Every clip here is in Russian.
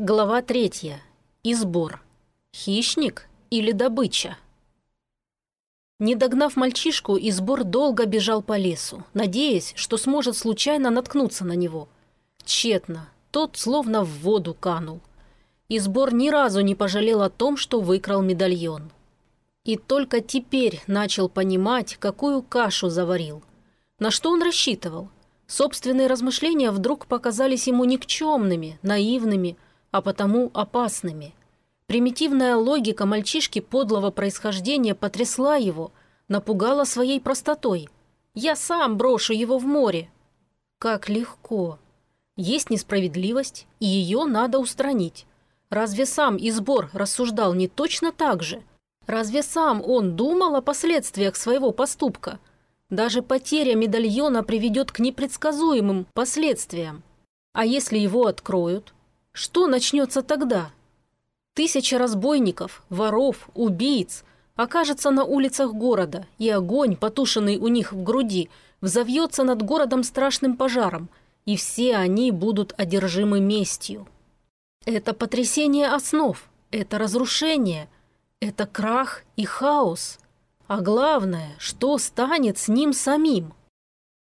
Глава третья. Избор. Хищник или добыча? Не догнав мальчишку, Избор долго бежал по лесу, надеясь, что сможет случайно наткнуться на него. Тщетно. Тот словно в воду канул. Избор ни разу не пожалел о том, что выкрал медальон. И только теперь начал понимать, какую кашу заварил. На что он рассчитывал? Собственные размышления вдруг показались ему никчемными, наивными – а потому опасными. Примитивная логика мальчишки подлого происхождения потрясла его, напугала своей простотой. «Я сам брошу его в море». Как легко. Есть несправедливость, и ее надо устранить. Разве сам Избор рассуждал не точно так же? Разве сам он думал о последствиях своего поступка? Даже потеря медальона приведет к непредсказуемым последствиям. А если его откроют? Что начнется тогда? Тысяча разбойников, воров, убийц окажется на улицах города, и огонь, потушенный у них в груди, взовьется над городом страшным пожаром, и все они будут одержимы местью. Это потрясение основ, это разрушение, это крах и хаос. А главное, что станет с ним самим?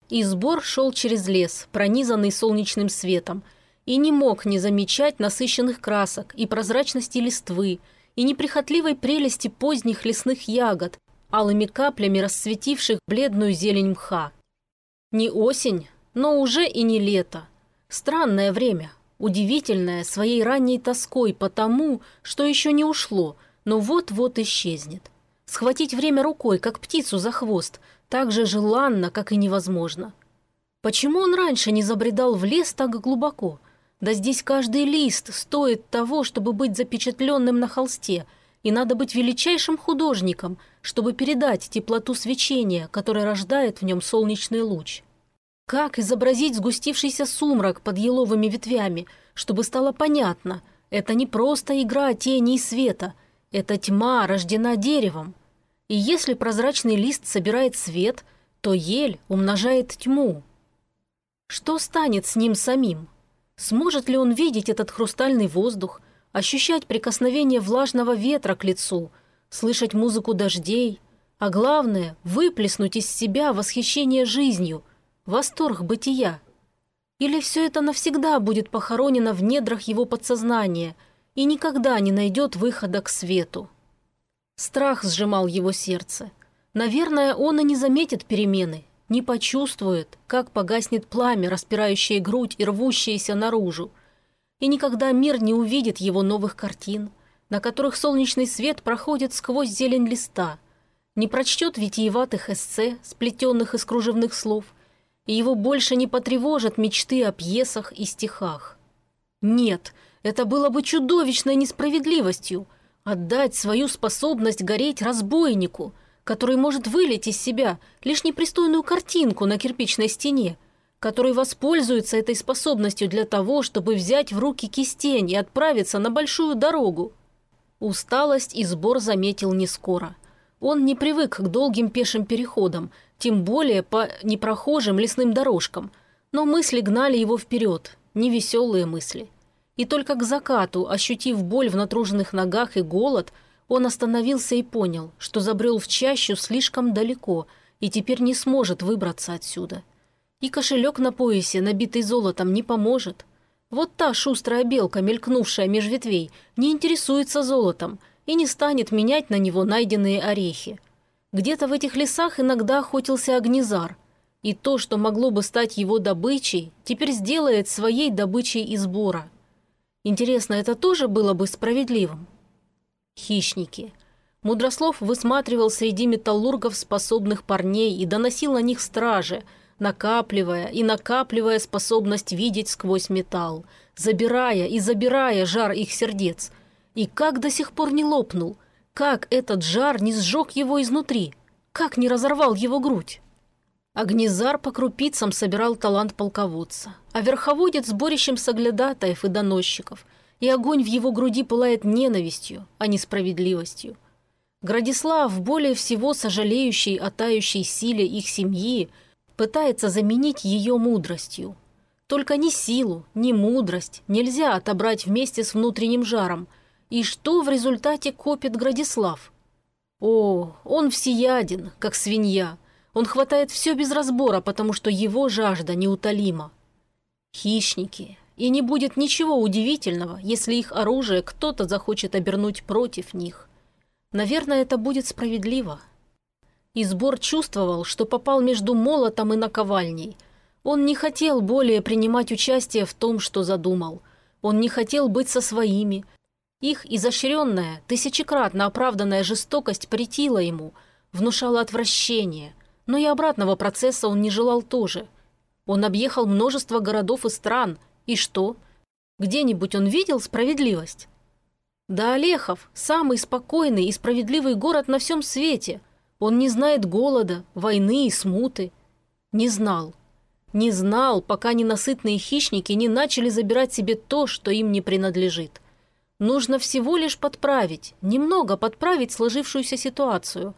И сбор шел через лес, пронизанный солнечным светом – и не мог не замечать насыщенных красок и прозрачности листвы, и неприхотливой прелести поздних лесных ягод, алыми каплями расцветивших бледную зелень мха. Не осень, но уже и не лето. Странное время, удивительное своей ранней тоской по тому, что еще не ушло, но вот-вот исчезнет. Схватить время рукой, как птицу за хвост, так же желанно, как и невозможно. Почему он раньше не забредал в лес так глубоко? Да здесь каждый лист стоит того, чтобы быть запечатленным на холсте, и надо быть величайшим художником, чтобы передать теплоту свечения, которое рождает в нем солнечный луч. Как изобразить сгустившийся сумрак под еловыми ветвями, чтобы стало понятно, это не просто игра тени и света, это тьма рождена деревом. И если прозрачный лист собирает свет, то ель умножает тьму. Что станет с ним самим? Сможет ли он видеть этот хрустальный воздух, ощущать прикосновение влажного ветра к лицу, слышать музыку дождей, а главное – выплеснуть из себя восхищение жизнью, восторг бытия? Или все это навсегда будет похоронено в недрах его подсознания и никогда не найдет выхода к свету? Страх сжимал его сердце. Наверное, он и не заметит перемены, не почувствует, как погаснет пламя, распирающее грудь и рвущееся наружу. И никогда мир не увидит его новых картин, на которых солнечный свет проходит сквозь зелень листа, не прочтет витиеватых эссе, сплетенных из кружевных слов, и его больше не потревожат мечты о пьесах и стихах. Нет, это было бы чудовищной несправедливостью – отдать свою способность гореть разбойнику – который может вылить из себя лишь непристойную картинку на кирпичной стене, который воспользуется этой способностью для того, чтобы взять в руки кистень и отправиться на большую дорогу. Усталость и сбор заметил не скоро. Он не привык к долгим пешим переходам, тем более по непрохожим лесным дорожкам, но мысли гнали его вперед, невеселые мысли. И только к закату, ощутив боль в натруженных ногах и голод – он остановился и понял, что забрел в чащу слишком далеко и теперь не сможет выбраться отсюда. И кошелек на поясе, набитый золотом, не поможет. Вот та шустрая белка, мелькнувшая меж ветвей, не интересуется золотом и не станет менять на него найденные орехи. Где-то в этих лесах иногда охотился огнезар, и то, что могло бы стать его добычей, теперь сделает своей добычей и сбора. Интересно, это тоже было бы справедливым? Хищники. Мудрослов высматривал среди металлургов способных парней и доносил на них стражи, накапливая и накапливая способность видеть сквозь металл, забирая и забирая жар их сердец. И как до сих пор не лопнул, как этот жар не сжег его изнутри, как не разорвал его грудь. Огнезар по крупицам собирал талант полководца, а верховодец сборищем соглядатаев и доносчиков – и огонь в его груди пылает ненавистью, а не справедливостью. Градислав, более всего сожалеющий о тающей силе их семьи, пытается заменить ее мудростью. Только ни силу, ни мудрость нельзя отобрать вместе с внутренним жаром. И что в результате копит Градислав? О, он всеяден, как свинья. Он хватает все без разбора, потому что его жажда неутолима. Хищники. И не будет ничего удивительного, если их оружие кто-то захочет обернуть против них. Наверное, это будет справедливо. Избор чувствовал, что попал между молотом и наковальней. Он не хотел более принимать участие в том, что задумал. Он не хотел быть со своими, их изощренная, тысячекратно оправданная жестокость претила ему, внушала отвращение, но и обратного процесса он не желал тоже. Он объехал множество городов и стран, и что? Где-нибудь он видел справедливость? Да Олехов – самый спокойный и справедливый город на всем свете. Он не знает голода, войны и смуты. Не знал. Не знал, пока ненасытные хищники не начали забирать себе то, что им не принадлежит – Нужно всего лишь подправить, немного подправить сложившуюся ситуацию.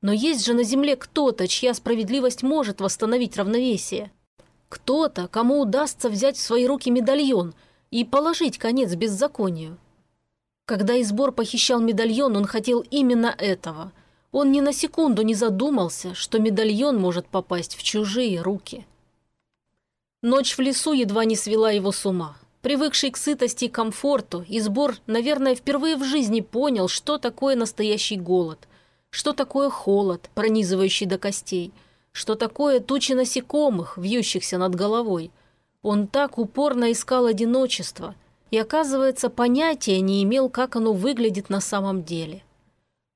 Но есть же на Земле кто-то, чья справедливость может восстановить равновесие. Кто-то, кому удастся взять в свои руки медальон и положить конец беззаконию. Когда Избор похищал медальон, он хотел именно этого. Он ни на секунду не задумался, что медальон может попасть в чужие руки. Ночь в лесу едва не свела его с ума. Привыкший к сытости и комфорту, Избор, наверное, впервые в жизни понял, что такое настоящий голод, что такое холод, пронизывающий до костей, что такое тучи насекомых, вьющихся над головой. Он так упорно искал одиночество и, оказывается, понятия не имел, как оно выглядит на самом деле.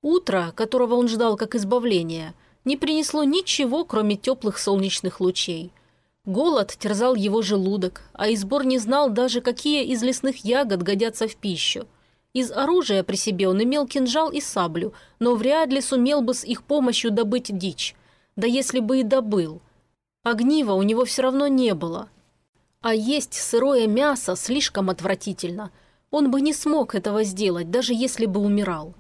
Утро, которого он ждал как избавления, не принесло ничего, кроме теплых солнечных лучей – Голод терзал его желудок, а Избор не знал даже, какие из лесных ягод годятся в пищу. Из оружия при себе он имел кинжал и саблю, но вряд ли сумел бы с их помощью добыть дичь. Да если бы и добыл. Огнива у него все равно не было. А есть сырое мясо слишком отвратительно. Он бы не смог этого сделать, даже если бы умирал.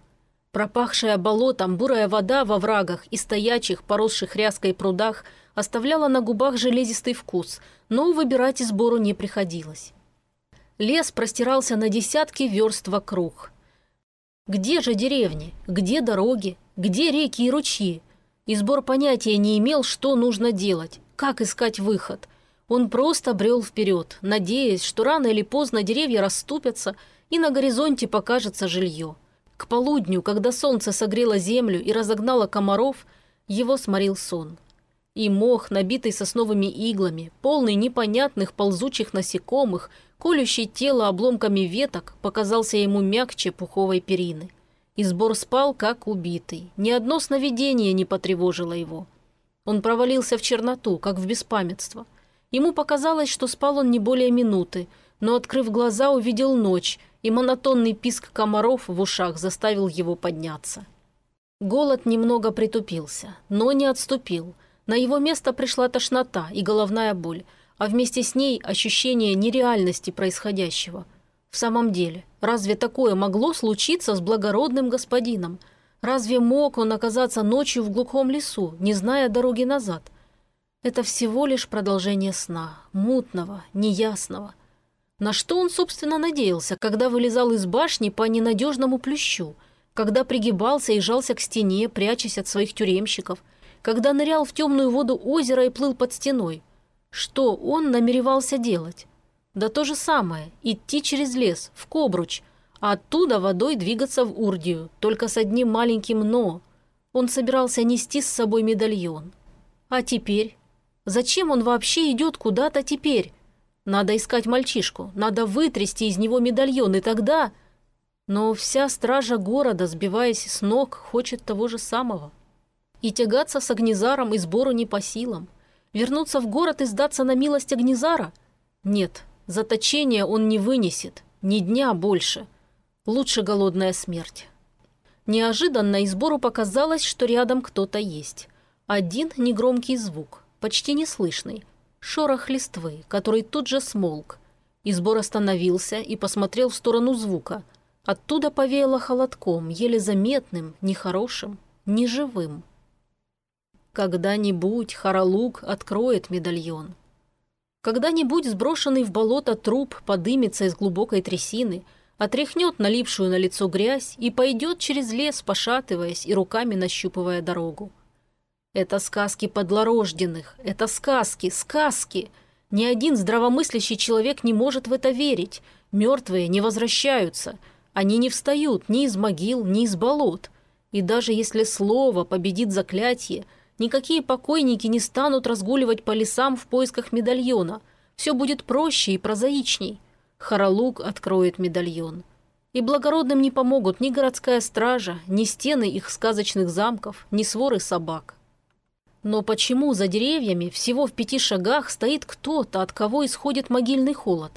Пропахшая болотом бурая вода во врагах и стоячих, поросших ряской прудах – оставляла на губах железистый вкус, но выбирать из сбору не приходилось. Лес простирался на десятки верст вокруг. Где же деревни? Где дороги? Где реки и ручьи? Избор понятия не имел, что нужно делать, как искать выход. Он просто брел вперед, надеясь, что рано или поздно деревья расступятся, и на горизонте покажется жилье. К полудню, когда солнце согрело землю и разогнало комаров, его сморил сон и мох, набитый сосновыми иглами, полный непонятных ползучих насекомых, колющий тело обломками веток, показался ему мягче пуховой перины. И сбор спал, как убитый. Ни одно сновидение не потревожило его. Он провалился в черноту, как в беспамятство. Ему показалось, что спал он не более минуты, но, открыв глаза, увидел ночь, и монотонный писк комаров в ушах заставил его подняться. Голод немного притупился, но не отступил – на его место пришла тошнота и головная боль, а вместе с ней ощущение нереальности происходящего. В самом деле, разве такое могло случиться с благородным господином? Разве мог он оказаться ночью в глухом лесу, не зная дороги назад? Это всего лишь продолжение сна, мутного, неясного. На что он, собственно, надеялся, когда вылезал из башни по ненадежному плющу, когда пригибался и жался к стене, прячась от своих тюремщиков – когда нырял в темную воду озера и плыл под стеной. Что он намеревался делать? Да то же самое – идти через лес, в Кобруч, а оттуда водой двигаться в Урдию, только с одним маленьким «но». Он собирался нести с собой медальон. А теперь? Зачем он вообще идет куда-то теперь? Надо искать мальчишку, надо вытрясти из него медальон, и тогда... Но вся стража города, сбиваясь с ног, хочет того же самого. И тягаться с Агнезаром и сбору не по силам. Вернуться в город и сдаться на милость Агнезара? Нет, заточения он не вынесет, ни дня больше. Лучше голодная смерть. Неожиданно Избору показалось, что рядом кто-то есть. Один негромкий звук, почти неслышный. Шорох листвы, который тут же смолк. Избор остановился и посмотрел в сторону звука. Оттуда повеяло холодком, еле заметным, нехорошим, неживым. Когда-нибудь Харалук откроет медальон. Когда-нибудь сброшенный в болото труп подымется из глубокой трясины, отряхнет налипшую на лицо грязь и пойдет через лес, пошатываясь и руками нащупывая дорогу. Это сказки подлорожденных, это сказки, сказки. Ни один здравомыслящий человек не может в это верить. Мертвые не возвращаются. Они не встают ни из могил, ни из болот. И даже если слово победит заклятие, никакие покойники не станут разгуливать по лесам в поисках медальона. Все будет проще и прозаичней. Харалук откроет медальон. И благородным не помогут ни городская стража, ни стены их сказочных замков, ни своры собак. Но почему за деревьями всего в пяти шагах стоит кто-то, от кого исходит могильный холод?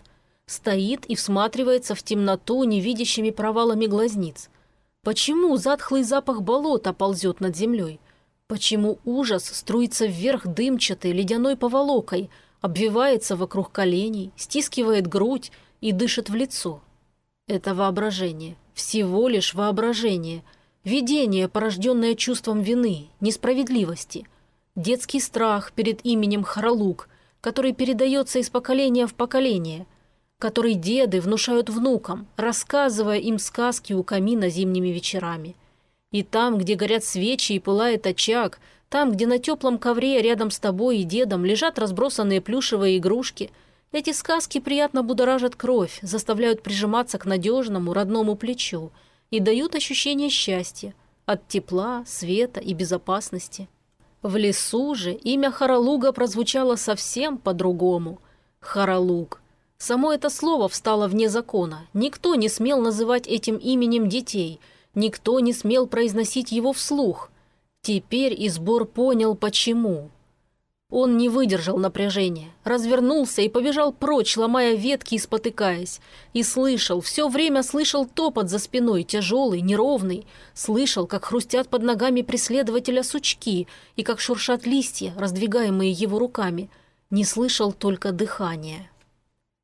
Стоит и всматривается в темноту невидящими провалами глазниц. Почему затхлый запах болота ползет над землей? Почему ужас струится вверх дымчатой ледяной поволокой, обвивается вокруг коленей, стискивает грудь и дышит в лицо? Это воображение, всего лишь воображение, видение, порожденное чувством вины, несправедливости – детский страх перед именем Харалук, который передается из поколения в поколение, который деды внушают внукам, рассказывая им сказки у камина зимними вечерами. И там, где горят свечи и пылает очаг, там, где на теплом ковре рядом с тобой и дедом лежат разбросанные плюшевые игрушки, эти сказки приятно будоражат кровь, заставляют прижиматься к надежному родному плечу и дают ощущение счастья от тепла, света и безопасности. В лесу же имя Харалуга прозвучало совсем по-другому. Харалуг. Само это слово встало вне закона. Никто не смел называть этим именем детей. Никто не смел произносить его вслух. Теперь Избор понял, почему. Он не выдержал напряжения, развернулся и побежал прочь, ломая ветки и спотыкаясь. И слышал, все время слышал топот за спиной, тяжелый, неровный. Слышал, как хрустят под ногами преследователя сучки и как шуршат листья, раздвигаемые его руками. Не слышал только дыхания.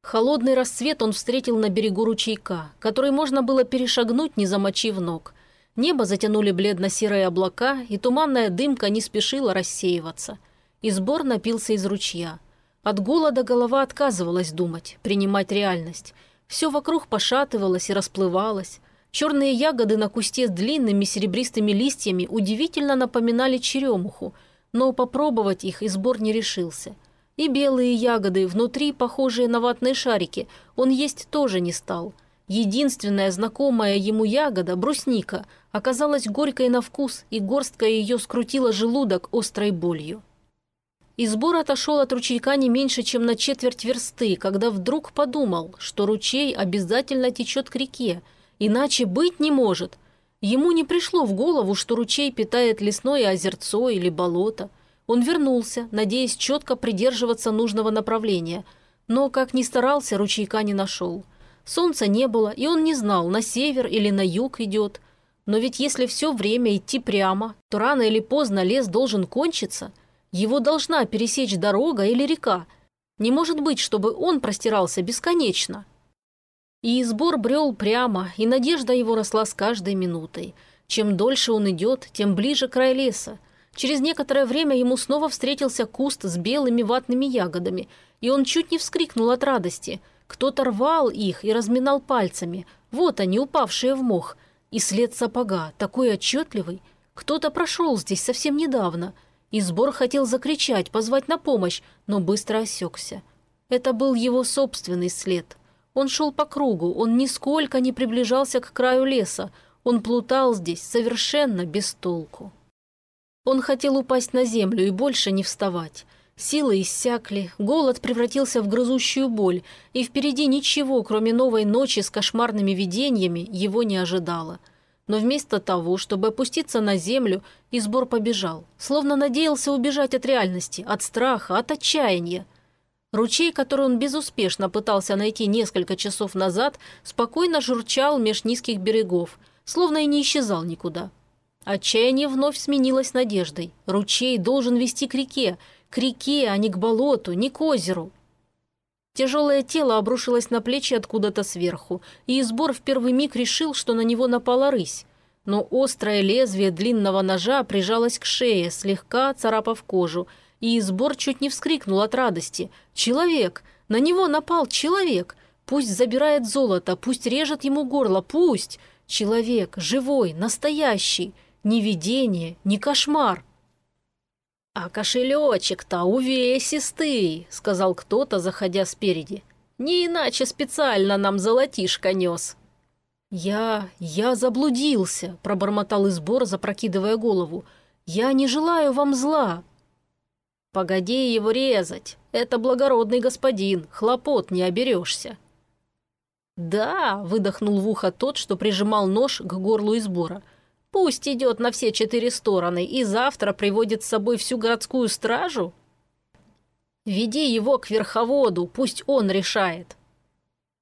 Холодный рассвет он встретил на берегу ручейка, который можно было перешагнуть, не замочив ног. Небо затянули бледно-серые облака, и туманная дымка не спешила рассеиваться – и сбор напился из ручья. От голода голова отказывалась думать, принимать реальность. Все вокруг пошатывалось и расплывалось. Черные ягоды на кусте с длинными серебристыми листьями удивительно напоминали черемуху, но попробовать их и сбор не решился. И белые ягоды, внутри похожие на ватные шарики, он есть тоже не стал. Единственная знакомая ему ягода, брусника, оказалась горькой на вкус, и горстка ее скрутила желудок острой болью. И сбор отошел от ручейка не меньше, чем на четверть версты, когда вдруг подумал, что ручей обязательно течет к реке, иначе быть не может. Ему не пришло в голову, что ручей питает лесное озерцо или болото. Он вернулся, надеясь четко придерживаться нужного направления, но, как ни старался, ручейка не нашел. Солнца не было, и он не знал, на север или на юг идет. Но ведь если все время идти прямо, то рано или поздно лес должен кончиться – его должна пересечь дорога или река. Не может быть, чтобы он простирался бесконечно. И сбор брел прямо, и надежда его росла с каждой минутой. Чем дольше он идет, тем ближе край леса. Через некоторое время ему снова встретился куст с белыми ватными ягодами, и он чуть не вскрикнул от радости. Кто-то рвал их и разминал пальцами. Вот они, упавшие в мох. И след сапога, такой отчетливый. Кто-то прошел здесь совсем недавно – и сбор хотел закричать, позвать на помощь, но быстро осекся. Это был его собственный след. Он шел по кругу, он нисколько не приближался к краю леса, он плутал здесь совершенно без толку. Он хотел упасть на землю и больше не вставать. Силы иссякли, голод превратился в грызущую боль, и впереди ничего, кроме новой ночи с кошмарными видениями, его не ожидало – но вместо того, чтобы опуститься на землю, Избор побежал, словно надеялся убежать от реальности, от страха, от отчаяния. Ручей, который он безуспешно пытался найти несколько часов назад, спокойно журчал меж низких берегов, словно и не исчезал никуда. Отчаяние вновь сменилось надеждой. Ручей должен вести к реке, к реке, а не к болоту, не к озеру. Тяжелое тело обрушилось на плечи откуда-то сверху, и Избор в первый миг решил, что на него напала рысь. Но острое лезвие длинного ножа прижалось к шее, слегка царапав кожу, и Избор чуть не вскрикнул от радости. «Человек! На него напал человек! Пусть забирает золото, пусть режет ему горло, пусть! Человек, живой, настоящий! Не видение, не кошмар!» «А кошелечек-то увесистый», — сказал кто-то, заходя спереди. «Не иначе специально нам золотишко нес». «Я... я заблудился», — пробормотал Избор, запрокидывая голову. «Я не желаю вам зла». «Погоди его резать. Это благородный господин, хлопот не оберешься». «Да», — выдохнул в ухо тот, что прижимал нож к горлу Избора. Пусть идет на все четыре стороны и завтра приводит с собой всю городскую стражу? Веди его к верховоду, пусть он решает.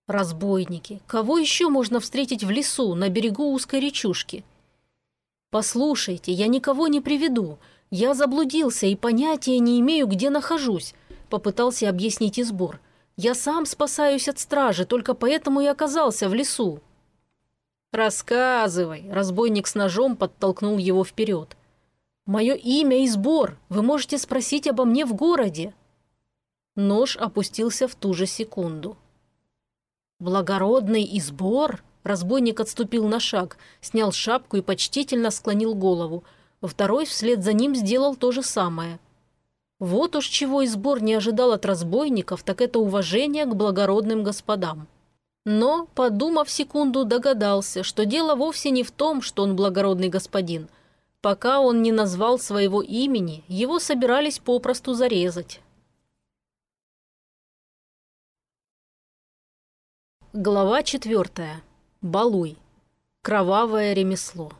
Разбойники. Кого еще можно встретить в лесу, на берегу узкой речушки? Послушайте, я никого не приведу. Я заблудился и понятия не имею, где нахожусь, попытался объяснить Избор. Я сам спасаюсь от стражи, только поэтому и оказался в лесу. «Рассказывай!» – разбойник с ножом подтолкнул его вперед. «Мое имя и сбор. Вы можете спросить обо мне в городе». Нож опустился в ту же секунду. «Благородный избор?» Разбойник отступил на шаг, снял шапку и почтительно склонил голову. Второй вслед за ним сделал то же самое. Вот уж чего избор не ожидал от разбойников, так это уважение к благородным господам. Но, подумав секунду, догадался, что дело вовсе не в том, что он благородный господин. Пока он не назвал своего имени, его собирались попросту зарезать. Глава четвертая. Балуй. Кровавое ремесло.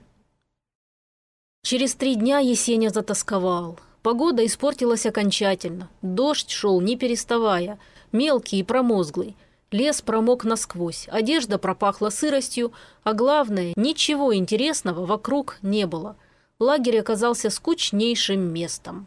Через три дня Есеня затасковал. Погода испортилась окончательно. Дождь шел не переставая, мелкий и промозглый. Лес промок насквозь, одежда пропахла сыростью, а главное, ничего интересного вокруг не было. Лагерь оказался скучнейшим местом.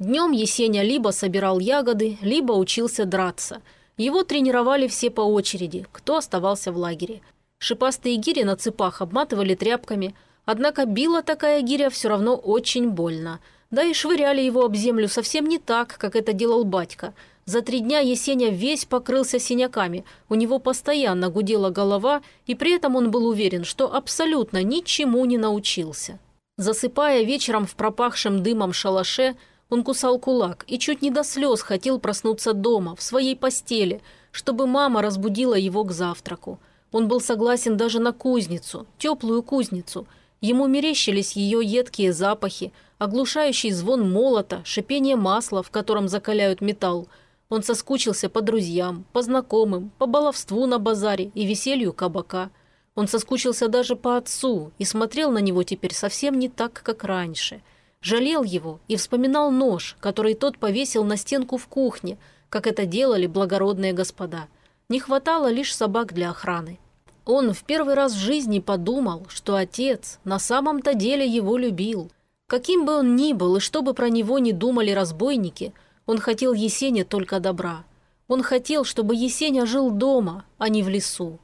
Днем Есеня либо собирал ягоды, либо учился драться. Его тренировали все по очереди, кто оставался в лагере. Шипастые гири на цепах обматывали тряпками, однако била такая гиря все равно очень больно. Да и швыряли его об землю совсем не так, как это делал батька – за три дня Есеня весь покрылся синяками, у него постоянно гудела голова, и при этом он был уверен, что абсолютно ничему не научился. Засыпая вечером в пропахшем дымом шалаше, он кусал кулак и чуть не до слез хотел проснуться дома, в своей постели, чтобы мама разбудила его к завтраку. Он был согласен даже на кузницу, теплую кузницу. Ему мерещились ее едкие запахи, оглушающий звон молота, шипение масла, в котором закаляют металл – он соскучился по друзьям, по знакомым, по баловству на базаре и веселью кабака. Он соскучился даже по отцу и смотрел на него теперь совсем не так, как раньше. Жалел его и вспоминал нож, который тот повесил на стенку в кухне, как это делали благородные господа. Не хватало лишь собак для охраны. Он в первый раз в жизни подумал, что отец на самом-то деле его любил. Каким бы он ни был и что бы про него ни думали разбойники – он хотел Есене только добра. Он хотел, чтобы Есеня жил дома, а не в лесу.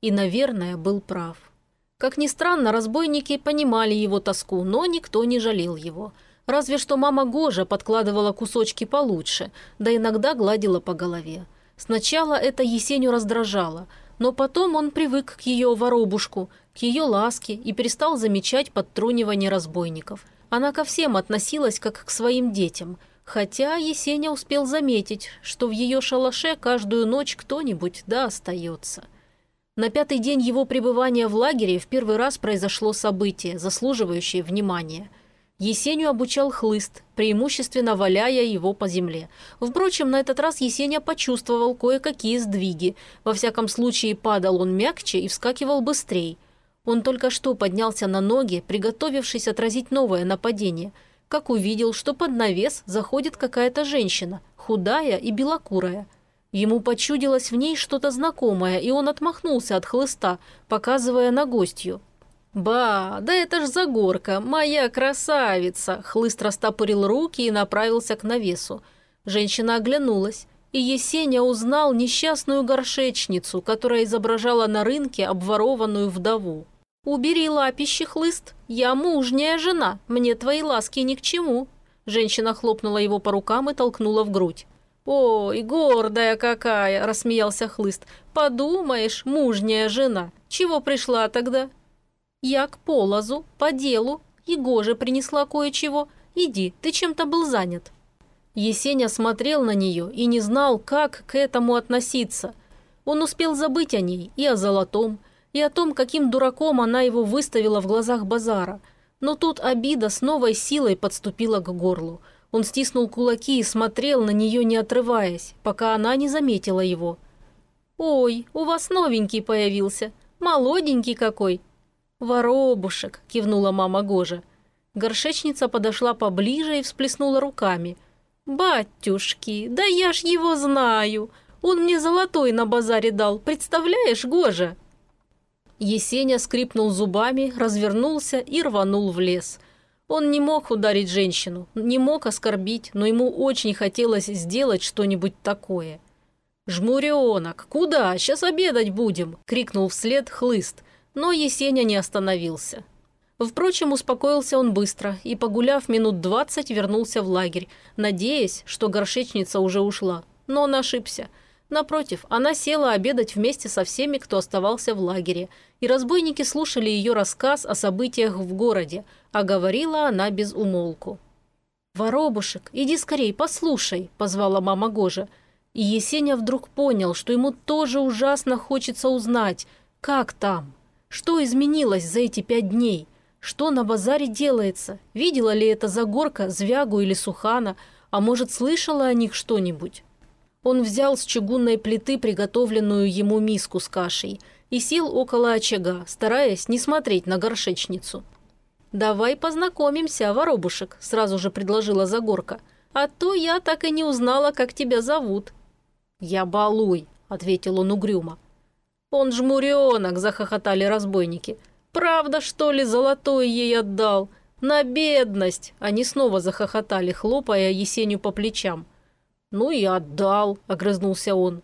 И, наверное, был прав. Как ни странно, разбойники понимали его тоску, но никто не жалел его. Разве что мама Гожа подкладывала кусочки получше, да иногда гладила по голове. Сначала это Есеню раздражало, но потом он привык к ее воробушку, к ее ласке и перестал замечать подтрунивание разбойников. Она ко всем относилась как к своим детям – Хотя Есеня успел заметить, что в ее шалаше каждую ночь кто-нибудь да остается. На пятый день его пребывания в лагере в первый раз произошло событие, заслуживающее внимания. Есеню обучал хлыст, преимущественно валяя его по земле. Впрочем, на этот раз Есеня почувствовал кое-какие сдвиги. Во всяком случае, падал он мягче и вскакивал быстрее. Он только что поднялся на ноги, приготовившись отразить новое нападение – как увидел, что под навес заходит какая-то женщина, худая и белокурая. Ему почудилось в ней что-то знакомое, и он отмахнулся от хлыста, показывая на гостью. «Ба, да это ж Загорка, моя красавица!» Хлыст растопырил руки и направился к навесу. Женщина оглянулась, и Есеня узнал несчастную горшечницу, которая изображала на рынке обворованную вдову. «Убери лапище, хлыст. Я мужняя жена, мне твои ласки ни к чему». Женщина хлопнула его по рукам и толкнула в грудь. «Ой, гордая какая!» – рассмеялся Хлыст. «Подумаешь, мужняя жена. Чего пришла тогда?» «Я к полозу, по делу. Егоже принесла кое-чего. Иди, ты чем-то был занят». Есеня смотрел на нее и не знал, как к этому относиться. Он успел забыть о ней и о золотом, и о том, каким дураком она его выставила в глазах базара. Но тут обида с новой силой подступила к горлу. Он стиснул кулаки и смотрел на нее, не отрываясь, пока она не заметила его. «Ой, у вас новенький появился. Молоденький какой!» «Воробушек!» – кивнула мама Гожа. Горшечница подошла поближе и всплеснула руками – «Батюшки, да я ж его знаю! Он мне золотой на базаре дал, представляешь, Гожа?» Есеня скрипнул зубами, развернулся и рванул в лес. Он не мог ударить женщину, не мог оскорбить, но ему очень хотелось сделать что-нибудь такое. «Жмуренок, куда? Сейчас обедать будем!» – крикнул вслед хлыст, но Есеня не остановился. Впрочем, успокоился он быстро и, погуляв минут двадцать, вернулся в лагерь, надеясь, что горшечница уже ушла. Но он ошибся. Напротив, она села обедать вместе со всеми, кто оставался в лагере, и разбойники слушали ее рассказ о событиях в городе, а говорила она без умолку. «Воробушек, иди скорей, послушай», – позвала мама Гожа. И Есеня вдруг понял, что ему тоже ужасно хочется узнать, как там, что изменилось за эти пять дней – что на базаре делается? Видела ли это Загорка, Звягу или Сухана? А может, слышала о них что-нибудь? Он взял с чугунной плиты приготовленную ему миску с кашей и сел около очага, стараясь не смотреть на горшечницу. «Давай познакомимся, воробушек», – сразу же предложила Загорка. «А то я так и не узнала, как тебя зовут». «Я Балуй», – ответил он угрюмо. «Он жмуренок», – захохотали разбойники. Правда, что ли, золотой ей отдал? На бедность!» Они снова захохотали, хлопая Есеню по плечам. «Ну и отдал», – огрызнулся он.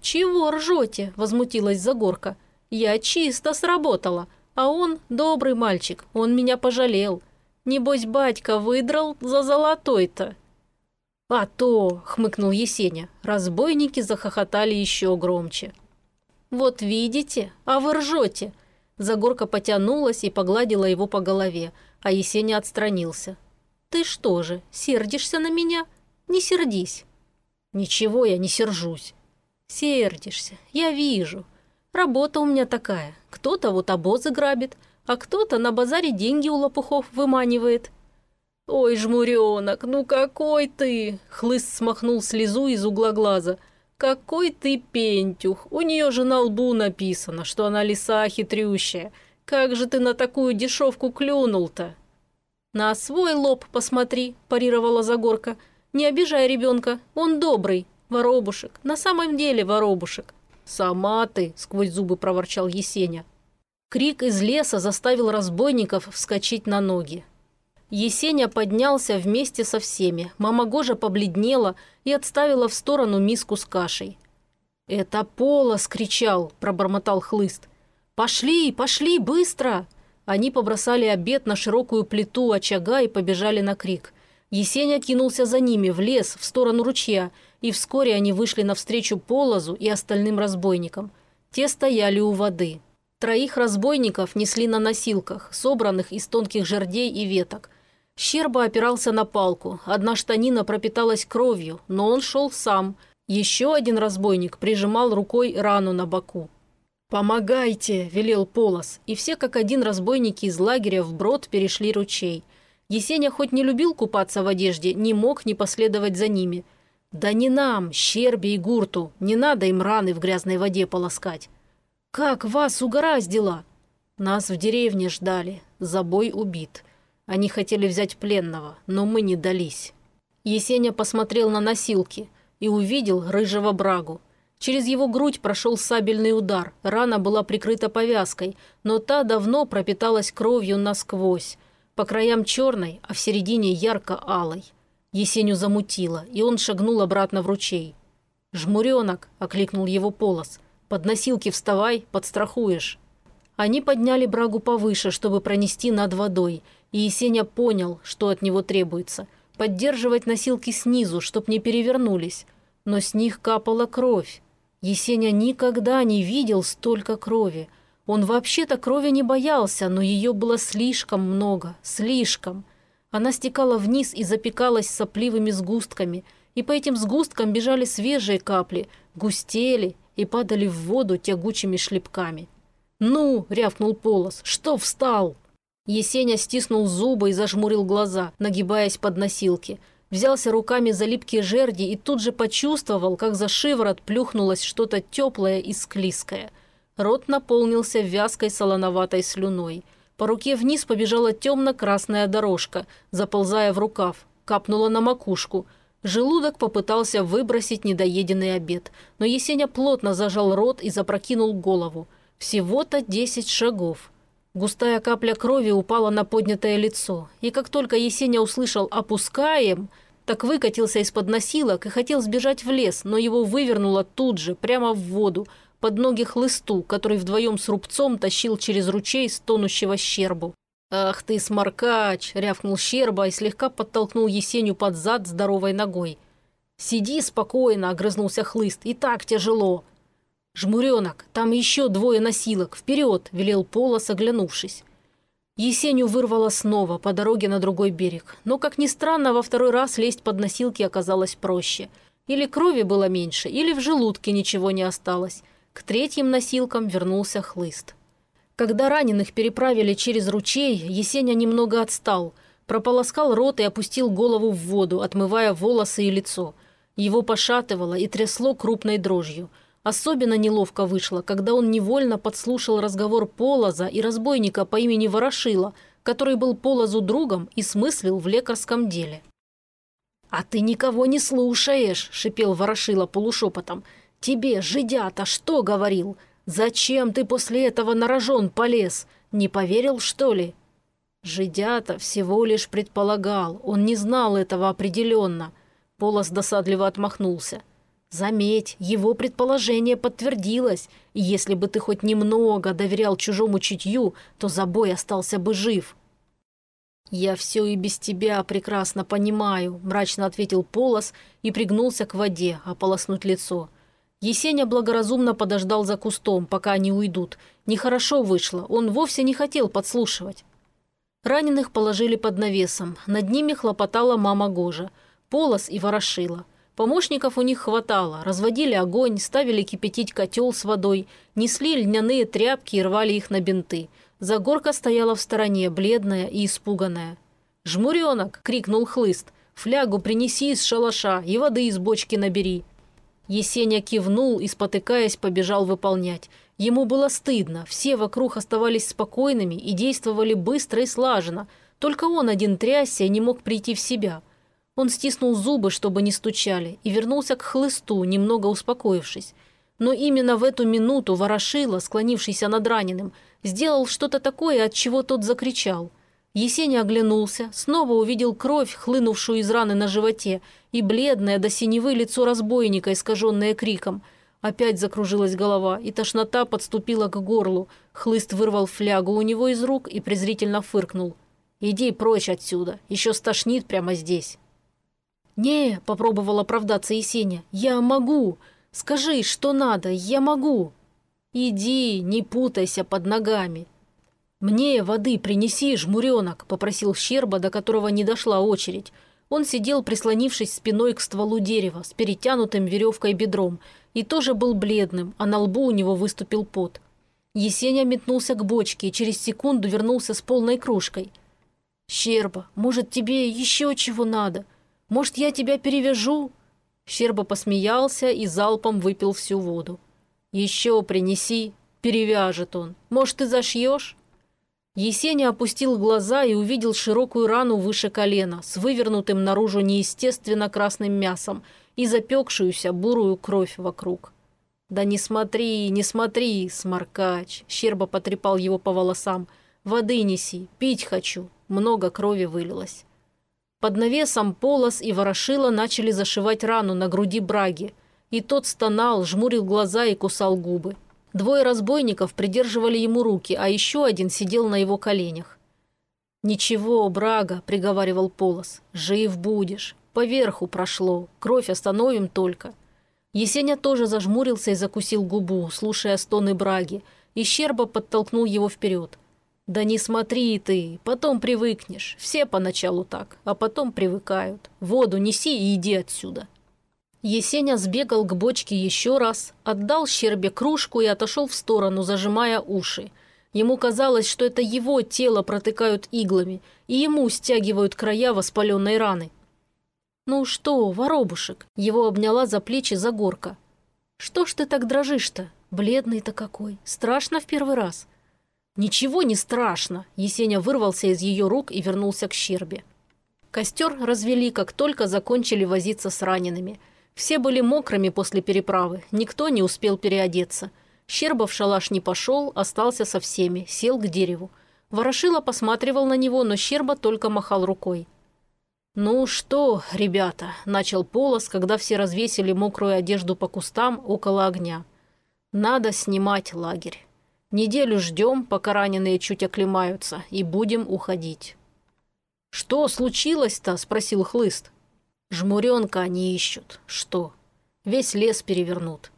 «Чего ржете?» – возмутилась Загорка. «Я чисто сработала, а он добрый мальчик, он меня пожалел. Небось, батька выдрал за золотой-то». «А то!» – хмыкнул Есеня. Разбойники захохотали еще громче. «Вот видите, а вы ржете. Загорка потянулась и погладила его по голове, а Есеня отстранился. «Ты что же, сердишься на меня? Не сердись». «Ничего я не сержусь». «Сердишься, я вижу. Работа у меня такая. Кто-то вот обозы грабит, а кто-то на базаре деньги у лопухов выманивает». «Ой, жмуренок, ну какой ты!» Хлыст смахнул слезу из угла глаза – «Какой ты пентюх! У нее же на лбу написано, что она лиса хитрющая. Как же ты на такую дешевку клюнул-то?» «На свой лоб посмотри», – парировала Загорка. «Не обижай ребенка, он добрый, воробушек, на самом деле воробушек». «Сама ты!» – сквозь зубы проворчал Есеня. Крик из леса заставил разбойников вскочить на ноги. Есеня поднялся вместе со всеми. Мама Гожа побледнела и отставила в сторону миску с кашей. «Это Полос!» – кричал, пробормотал хлыст. «Пошли, пошли, быстро!» Они побросали обед на широкую плиту очага и побежали на крик. Есеня кинулся за ними в лес, в сторону ручья, и вскоре они вышли навстречу Полозу и остальным разбойникам. Те стояли у воды. Троих разбойников несли на носилках, собранных из тонких жердей и веток – Щерба опирался на палку. Одна штанина пропиталась кровью, но он шел сам. Еще один разбойник прижимал рукой рану на боку. «Помогайте!» – велел Полос, и все как один разбойники из лагеря вброд перешли ручей. Есеня хоть не любил купаться в одежде, не мог не последовать за ними. «Да не нам, Щербе и Гурту, не надо им раны в грязной воде полоскать». «Как вас угораздило?» «Нас в деревне ждали. Забой убит. Они хотели взять пленного, но мы не дались. Есеня посмотрел на носилки и увидел рыжего брагу. Через его грудь прошел сабельный удар, рана была прикрыта повязкой, но та давно пропиталась кровью насквозь, по краям черной, а в середине ярко-алой. Есеню замутило, и он шагнул обратно в ручей. «Жмуренок!» – окликнул его полос. «Под носилки вставай, подстрахуешь». Они подняли брагу повыше, чтобы пронести над водой – и Есеня понял, что от него требуется. поддерживать носилки снизу, чтоб не перевернулись. Но с них капала кровь. Есеня никогда не видел столько крови. Он вообще-то крови не боялся, но ее было слишком много, слишком. Она стекала вниз и запекалась сопливыми сгустками, и по этим сгусткам бежали свежие капли, густели и падали в воду тягучими шлепками. «Ну!» – рявкнул Полос. «Что встал?» Есеня стиснул зубы и зажмурил глаза, нагибаясь под носилки. Взялся руками за липкие жерди и тут же почувствовал, как за шиворот плюхнулось что-то теплое и склизкое. Рот наполнился вязкой солоноватой слюной. По руке вниз побежала темно-красная дорожка, заползая в рукав, капнула на макушку. Желудок попытался выбросить недоеденный обед, но Есеня плотно зажал рот и запрокинул голову. Всего-то десять шагов. Густая капля крови упала на поднятое лицо, и как только Есеня услышал «опускаем», так выкатился из-под носилок и хотел сбежать в лес, но его вывернуло тут же, прямо в воду, под ноги хлысту, который вдвоем с рубцом тащил через ручей стонущего щербу. «Ах ты, сморкач!» – рявкнул щерба и слегка подтолкнул Есеню под зад здоровой ногой. «Сиди спокойно!» – огрызнулся хлыст. «И так тяжело!» «Жмуренок, там еще двое носилок, вперед!» – велел Полос, оглянувшись. Есеню вырвало снова по дороге на другой берег. Но, как ни странно, во второй раз лезть под носилки оказалось проще. Или крови было меньше, или в желудке ничего не осталось. К третьим носилкам вернулся хлыст. Когда раненых переправили через ручей, Есеня немного отстал, прополоскал рот и опустил голову в воду, отмывая волосы и лицо. Его пошатывало и трясло крупной дрожью – Особенно неловко вышло, когда он невольно подслушал разговор Полоза и разбойника по имени Ворошила, который был Полозу другом и смыслил в лекарском деле. «А ты никого не слушаешь!» – шипел Ворошила полушепотом. «Тебе, жидята, что говорил? Зачем ты после этого на рожон полез? Не поверил, что ли?» Жидята всего лишь предполагал, он не знал этого определенно. Полос досадливо отмахнулся. Заметь, его предположение подтвердилось, и если бы ты хоть немного доверял чужому чутью, то забой остался бы жив. «Я все и без тебя прекрасно понимаю», – мрачно ответил Полос и пригнулся к воде, ополоснуть лицо. Есеня благоразумно подождал за кустом, пока они уйдут. Нехорошо вышло, он вовсе не хотел подслушивать. Раненых положили под навесом, над ними хлопотала мама Гожа, Полос и Ворошила – Помощников у них хватало, разводили огонь, ставили кипятить котел с водой, несли льняные тряпки и рвали их на бинты. Загорка стояла в стороне, бледная и испуганная. «Жмуренок!» – крикнул хлыст. «Флягу принеси из шалаша и воды из бочки набери». Есеня кивнул и, спотыкаясь, побежал выполнять. Ему было стыдно, все вокруг оставались спокойными и действовали быстро и слаженно. Только он один трясся и не мог прийти в себя – он стиснул зубы, чтобы не стучали, и вернулся к хлысту, немного успокоившись. Но именно в эту минуту Ворошила, склонившийся над раненым, сделал что-то такое, от чего тот закричал. Есеня оглянулся, снова увидел кровь, хлынувшую из раны на животе, и бледное до синевы лицо разбойника, искаженное криком. Опять закружилась голова, и тошнота подступила к горлу. Хлыст вырвал флягу у него из рук и презрительно фыркнул. «Иди прочь отсюда, еще стошнит прямо здесь». «Не», – попробовал оправдаться Есеня, – «я могу. Скажи, что надо, я могу». «Иди, не путайся под ногами». «Мне воды принеси, жмуренок», – попросил Щерба, до которого не дошла очередь. Он сидел, прислонившись спиной к стволу дерева, с перетянутым веревкой бедром, и тоже был бледным, а на лбу у него выступил пот. Есеня метнулся к бочке и через секунду вернулся с полной кружкой. «Щерба, может, тебе еще чего надо?» Может, я тебя перевяжу?» Щерба посмеялся и залпом выпил всю воду. «Еще принеси», – перевяжет он. «Может, ты зашьешь?» Есеня опустил глаза и увидел широкую рану выше колена с вывернутым наружу неестественно красным мясом и запекшуюся бурую кровь вокруг. «Да не смотри, не смотри, сморкач!» Щерба потрепал его по волосам. «Воды неси, пить хочу». Много крови вылилось. Под навесом Полос и Ворошила начали зашивать рану на груди Браги. И тот стонал, жмурил глаза и кусал губы. Двое разбойников придерживали ему руки, а еще один сидел на его коленях. «Ничего, Брага», — приговаривал Полос, — «жив будешь. Поверху прошло, кровь остановим только». Есеня тоже зажмурился и закусил губу, слушая стоны Браги, и Щерба подтолкнул его вперед. «Да не смотри ты, потом привыкнешь. Все поначалу так, а потом привыкают. Воду неси и иди отсюда». Есеня сбегал к бочке еще раз, отдал Щербе кружку и отошел в сторону, зажимая уши. Ему казалось, что это его тело протыкают иглами, и ему стягивают края воспаленной раны. «Ну что, воробушек?» – его обняла за плечи Загорка. «Что ж ты так дрожишь-то? Бледный-то какой. Страшно в первый раз?» «Ничего не страшно!» – Есеня вырвался из ее рук и вернулся к щербе. Костер развели, как только закончили возиться с ранеными. Все были мокрыми после переправы, никто не успел переодеться. Щерба в шалаш не пошел, остался со всеми, сел к дереву. Ворошила посматривал на него, но Щерба только махал рукой. «Ну что, ребята», – начал Полос, когда все развесили мокрую одежду по кустам около огня. «Надо снимать лагерь. Неделю ждем, пока раненые чуть оклемаются, и будем уходить». «Что случилось-то?» – спросил Хлыст. «Жмуренка они ищут. Что? Весь лес перевернут».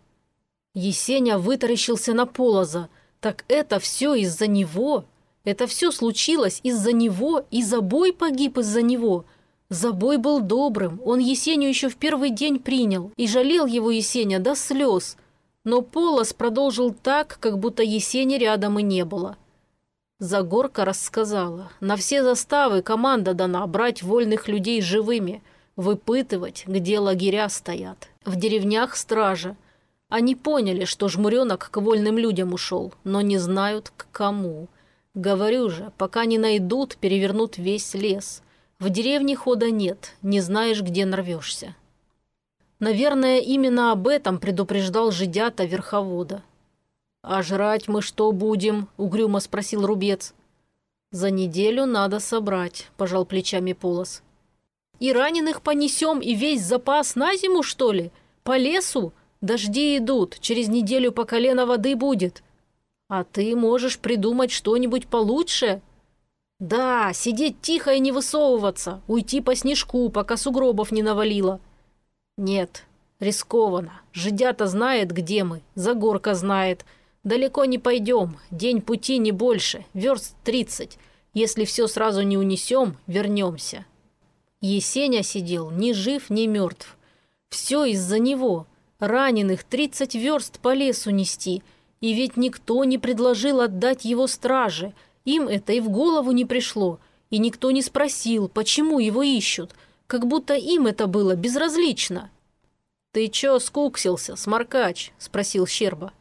Есеня вытаращился на Полоза. «Так это все из-за него? Это все случилось из-за него, и забой погиб из-за него?» Забой был добрым, он Есеню еще в первый день принял, и жалел его Есеня до слез. Но Полос продолжил так, как будто Есени рядом и не было. Загорка рассказала. На все заставы команда дана брать вольных людей живыми, выпытывать, где лагеря стоят. В деревнях стража. Они поняли, что жмуренок к вольным людям ушел, но не знают, к кому. Говорю же, пока не найдут, перевернут весь лес – в деревне хода нет, не знаешь, где нарвешься. Наверное, именно об этом предупреждал жидята верховода. «А жрать мы что будем?» – угрюмо спросил Рубец. «За неделю надо собрать», – пожал плечами Полос. «И раненых понесем, и весь запас на зиму, что ли? По лесу? Дожди идут, через неделю по колено воды будет. А ты можешь придумать что-нибудь получше?» «Да, сидеть тихо и не высовываться, уйти по снежку, пока сугробов не навалило». «Нет, рискованно. Жидята знает, где мы, Загорка знает. Далеко не пойдем, день пути не больше, верст тридцать. Если все сразу не унесем, вернемся». Есеня сидел ни жив, ни мертв. Все из-за него. Раненых тридцать верст по лесу нести. И ведь никто не предложил отдать его страже – им это и в голову не пришло, и никто не спросил, почему его ищут, как будто им это было безразлично. «Ты чё скуксился, сморкач?» – спросил Щерба.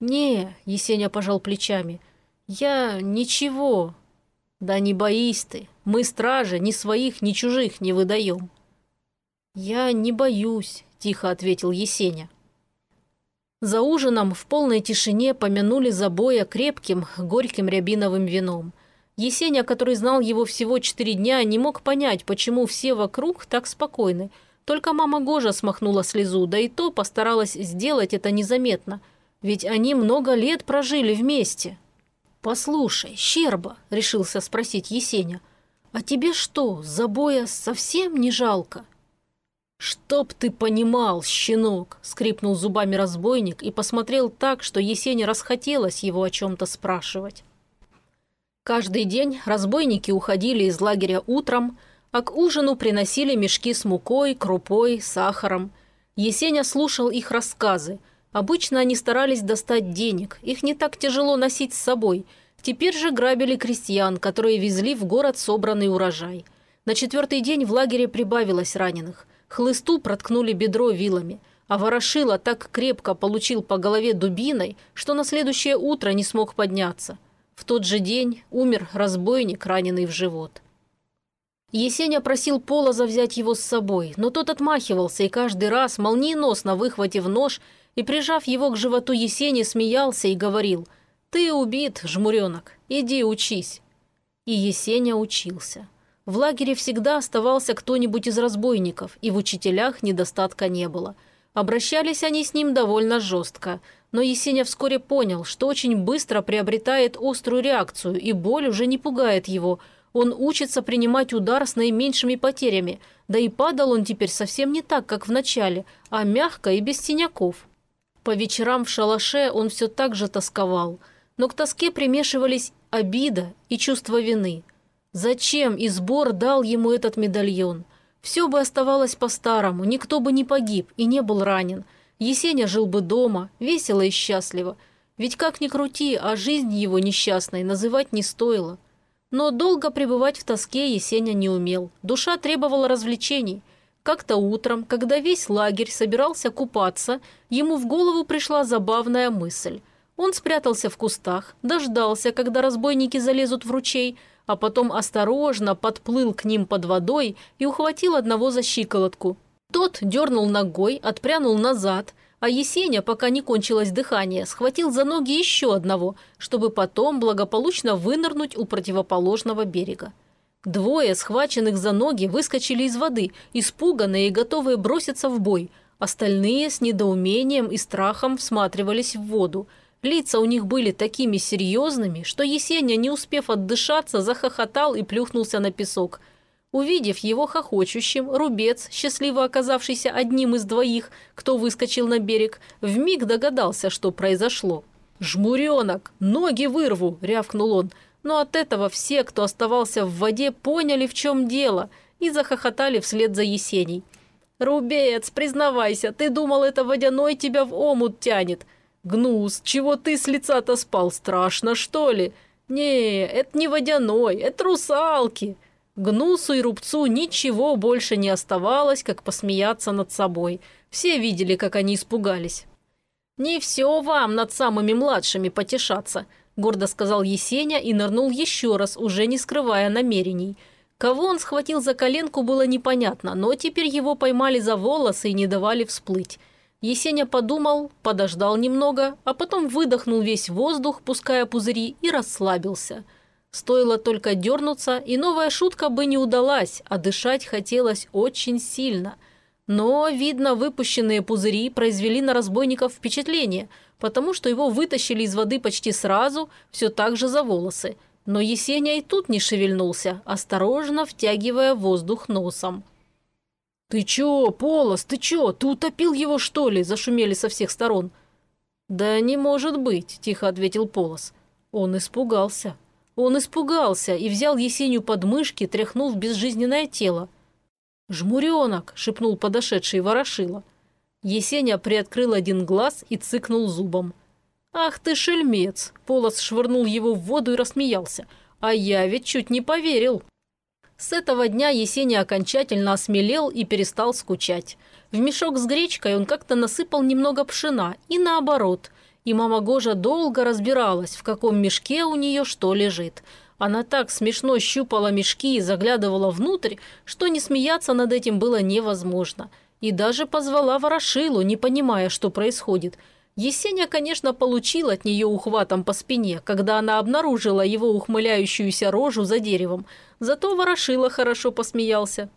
«Не», – Есеня пожал плечами, – «я ничего». «Да не боись ты, мы стражи ни своих, ни чужих не выдаем». «Я не боюсь», – тихо ответил Есеня. За ужином в полной тишине помянули забоя крепким, горьким рябиновым вином. Есеня, который знал его всего четыре дня, не мог понять, почему все вокруг так спокойны. Только мама Гожа смахнула слезу, да и то постаралась сделать это незаметно. Ведь они много лет прожили вместе. «Послушай, Щерба», — решился спросить Есеня, — «а тебе что, забоя совсем не жалко?» «Чтоб ты понимал, щенок!» – скрипнул зубами разбойник и посмотрел так, что Есене расхотелось его о чем-то спрашивать. Каждый день разбойники уходили из лагеря утром, а к ужину приносили мешки с мукой, крупой, сахаром. Есеня слушал их рассказы. Обычно они старались достать денег, их не так тяжело носить с собой. Теперь же грабили крестьян, которые везли в город собранный урожай. На четвертый день в лагере прибавилось раненых – Хлысту проткнули бедро вилами, а Ворошила так крепко получил по голове дубиной, что на следующее утро не смог подняться. В тот же день умер разбойник, раненый в живот. Есеня просил Полоза взять его с собой, но тот отмахивался и каждый раз, молниеносно выхватив нож и прижав его к животу Есени, смеялся и говорил «Ты убит, жмуренок, иди учись». И Есеня учился. В лагере всегда оставался кто-нибудь из разбойников, и в учителях недостатка не было. Обращались они с ним довольно жестко, но Есеня вскоре понял, что очень быстро приобретает острую реакцию, и боль уже не пугает его. Он учится принимать удар с наименьшими потерями, да и падал он теперь совсем не так, как в начале, а мягко и без синяков. По вечерам в шалаше он все так же тосковал, но к тоске примешивались обида и чувство вины. Зачем Избор дал ему этот медальон? Все бы оставалось по-старому, никто бы не погиб и не был ранен. Есеня жил бы дома, весело и счастливо. Ведь как ни крути, а жизнь его несчастной называть не стоило. Но долго пребывать в тоске Есеня не умел. Душа требовала развлечений. Как-то утром, когда весь лагерь собирался купаться, ему в голову пришла забавная мысль. Он спрятался в кустах, дождался, когда разбойники залезут в ручей, а потом осторожно подплыл к ним под водой и ухватил одного за щиколотку. Тот дернул ногой, отпрянул назад – а Есеня, пока не кончилось дыхание, схватил за ноги еще одного, чтобы потом благополучно вынырнуть у противоположного берега. Двое, схваченных за ноги, выскочили из воды, испуганные и готовые броситься в бой. Остальные с недоумением и страхом всматривались в воду. Лица у них были такими серьезными, что Есеня, не успев отдышаться, захохотал и плюхнулся на песок – Увидев его хохочущим, рубец, счастливо оказавшийся одним из двоих, кто выскочил на берег, вмиг догадался, что произошло. «Жмуренок! Ноги вырву!» – рявкнул он. Но от этого все, кто оставался в воде, поняли, в чем дело, и захохотали вслед за Есеней. «Рубец, признавайся, ты думал, это водяной тебя в омут тянет? Гнус, чего ты с лица-то спал? Страшно, что ли? Не, это не водяной, это русалки!» Гнусу и Рубцу ничего больше не оставалось, как посмеяться над собой. Все видели, как они испугались. «Не все вам над самыми младшими потешаться», – гордо сказал Есеня и нырнул еще раз, уже не скрывая намерений. Кого он схватил за коленку, было непонятно, но теперь его поймали за волосы и не давали всплыть. Есеня подумал, подождал немного, а потом выдохнул весь воздух, пуская пузыри, и расслабился – Стоило только дернуться, и новая шутка бы не удалась, а дышать хотелось очень сильно. Но, видно, выпущенные пузыри произвели на разбойников впечатление, потому что его вытащили из воды почти сразу, все так же за волосы. Но Есеня и тут не шевельнулся, осторожно втягивая воздух носом. «Ты чё, Полос, ты чё, ты утопил его, что ли?» – зашумели со всех сторон. «Да не может быть», – тихо ответил Полос. Он испугался. Он испугался и взял Есению под мышки, тряхнув безжизненное тело. «Жмуренок!» – шепнул подошедший Ворошила. Есеня приоткрыл один глаз и цыкнул зубом. «Ах ты шельмец!» – Полос швырнул его в воду и рассмеялся. «А я ведь чуть не поверил!» С этого дня Есеня окончательно осмелел и перестал скучать. В мешок с гречкой он как-то насыпал немного пшена и наоборот – и мама Гожа долго разбиралась, в каком мешке у нее что лежит. Она так смешно щупала мешки и заглядывала внутрь, что не смеяться над этим было невозможно. И даже позвала Ворошилу, не понимая, что происходит. Есеня, конечно, получил от нее ухватом по спине, когда она обнаружила его ухмыляющуюся рожу за деревом. Зато Ворошила хорошо посмеялся.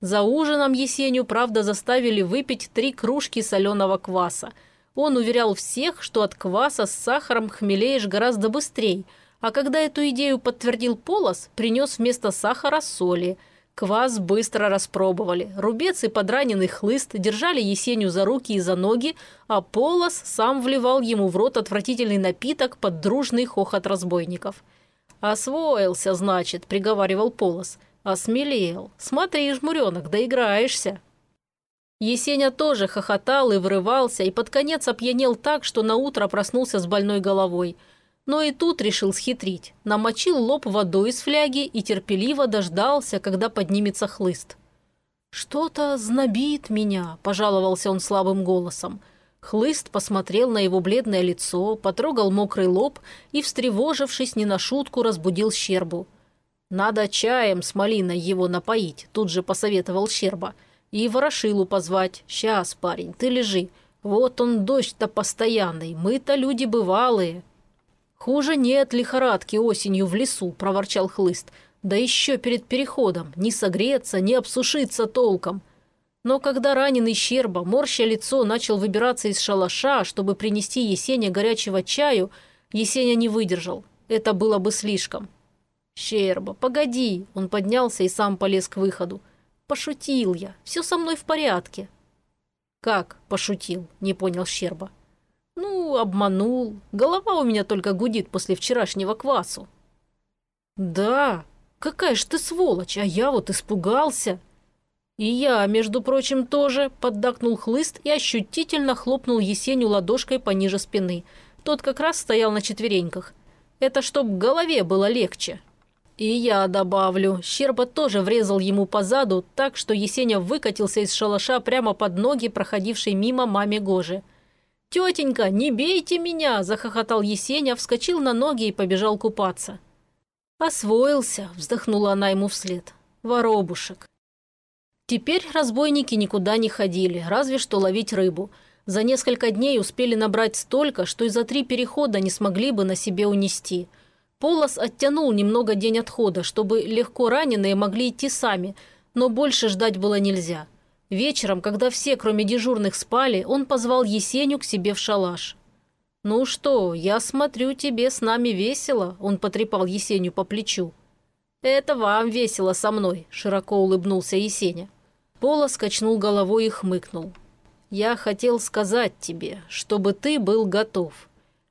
За ужином Есеню, правда, заставили выпить три кружки соленого кваса – он уверял всех, что от кваса с сахаром хмелеешь гораздо быстрее, а когда эту идею подтвердил Полос, принес вместо сахара соли. Квас быстро распробовали. Рубец и подраненный хлыст держали Есеню за руки и за ноги, а Полос сам вливал ему в рот отвратительный напиток под дружный хохот разбойников. «Освоился, значит», — приговаривал Полос. «Осмелел. Смотри, жмуренок, доиграешься». Есеня тоже хохотал и врывался, и под конец опьянел так, что наутро проснулся с больной головой. Но и тут решил схитрить. Намочил лоб водой из фляги и терпеливо дождался, когда поднимется хлыст. «Что-то знобит меня», – пожаловался он слабым голосом. Хлыст посмотрел на его бледное лицо, потрогал мокрый лоб и, встревожившись не на шутку, разбудил Щербу. «Надо чаем с малиной его напоить», – тут же посоветовал Щерба – и Ворошилу позвать. Сейчас, парень, ты лежи. Вот он дождь-то постоянный, мы-то люди бывалые». «Хуже нет лихорадки осенью в лесу», – проворчал Хлыст. «Да еще перед переходом. Не согреться, не обсушиться толком». Но когда раненый Щерба, морща лицо, начал выбираться из шалаша, чтобы принести Есене горячего чаю, Есеня не выдержал. Это было бы слишком. «Щерба, погоди!» Он поднялся и сам полез к выходу. «Пошутил я. Все со мной в порядке». «Как пошутил?» – не понял Щерба. «Ну, обманул. Голова у меня только гудит после вчерашнего квасу». «Да? Какая ж ты сволочь, а я вот испугался!» «И я, между прочим, тоже», – поддакнул хлыст и ощутительно хлопнул Есеню ладошкой пониже спины. Тот как раз стоял на четвереньках. «Это чтоб голове было легче». «И я добавлю». Щерба тоже врезал ему по заду, так что Есеня выкатился из шалаша прямо под ноги, проходившей мимо маме Гожи. «Тетенька, не бейте меня!» – захохотал Есеня, вскочил на ноги и побежал купаться. «Освоился», – вздохнула она ему вслед. «Воробушек». Теперь разбойники никуда не ходили, разве что ловить рыбу. За несколько дней успели набрать столько, что и за три перехода не смогли бы на себе унести. Полос оттянул немного день отхода, чтобы легко раненые могли идти сами, но больше ждать было нельзя. Вечером, когда все, кроме дежурных, спали, он позвал Есеню к себе в шалаш. «Ну что, я смотрю, тебе с нами весело», – он потрепал Есеню по плечу. «Это вам весело со мной», – широко улыбнулся Есеня. Пола скачнул головой и хмыкнул. «Я хотел сказать тебе, чтобы ты был готов.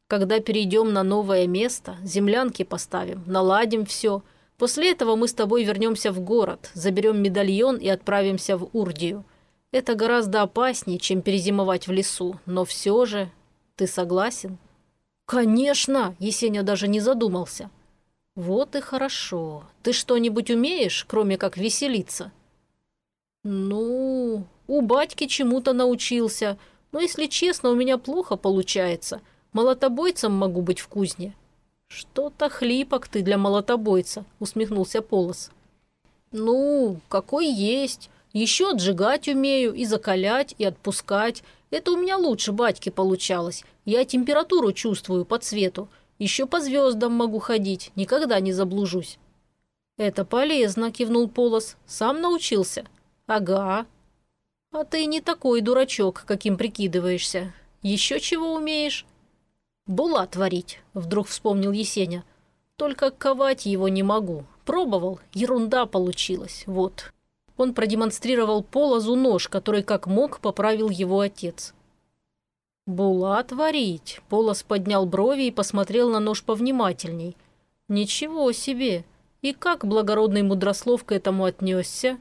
Когда перейдем на новое место, землянки поставим, наладим все. После этого мы с тобой вернемся в город, заберем медальон и отправимся в Урдию. Это гораздо опаснее, чем перезимовать в лесу, но все же... Ты согласен?» «Конечно!» – Есеня даже не задумался. «Вот и хорошо. Ты что-нибудь умеешь, кроме как веселиться?» «Ну, у батьки чему-то научился, но, если честно, у меня плохо получается. Молотобойцем могу быть в кузне». «Что-то хлипок ты для молотобойца», — усмехнулся Полос. «Ну, какой есть. Еще отжигать умею, и закалять, и отпускать. Это у меня лучше батьки получалось. Я температуру чувствую по цвету. Еще по звездам могу ходить, никогда не заблужусь». «Это полезно», — кивнул Полос. «Сам научился». «Ага». «А ты не такой дурачок, каким прикидываешься. Еще чего умеешь?» «Була творить», — вдруг вспомнил Есеня. «Только ковать его не могу. Пробовал, ерунда получилась. Вот». Он продемонстрировал Полозу нож, который как мог поправил его отец. «Була творить», — Полоз поднял брови и посмотрел на нож повнимательней. «Ничего себе! И как благородный мудрослов к этому отнесся?»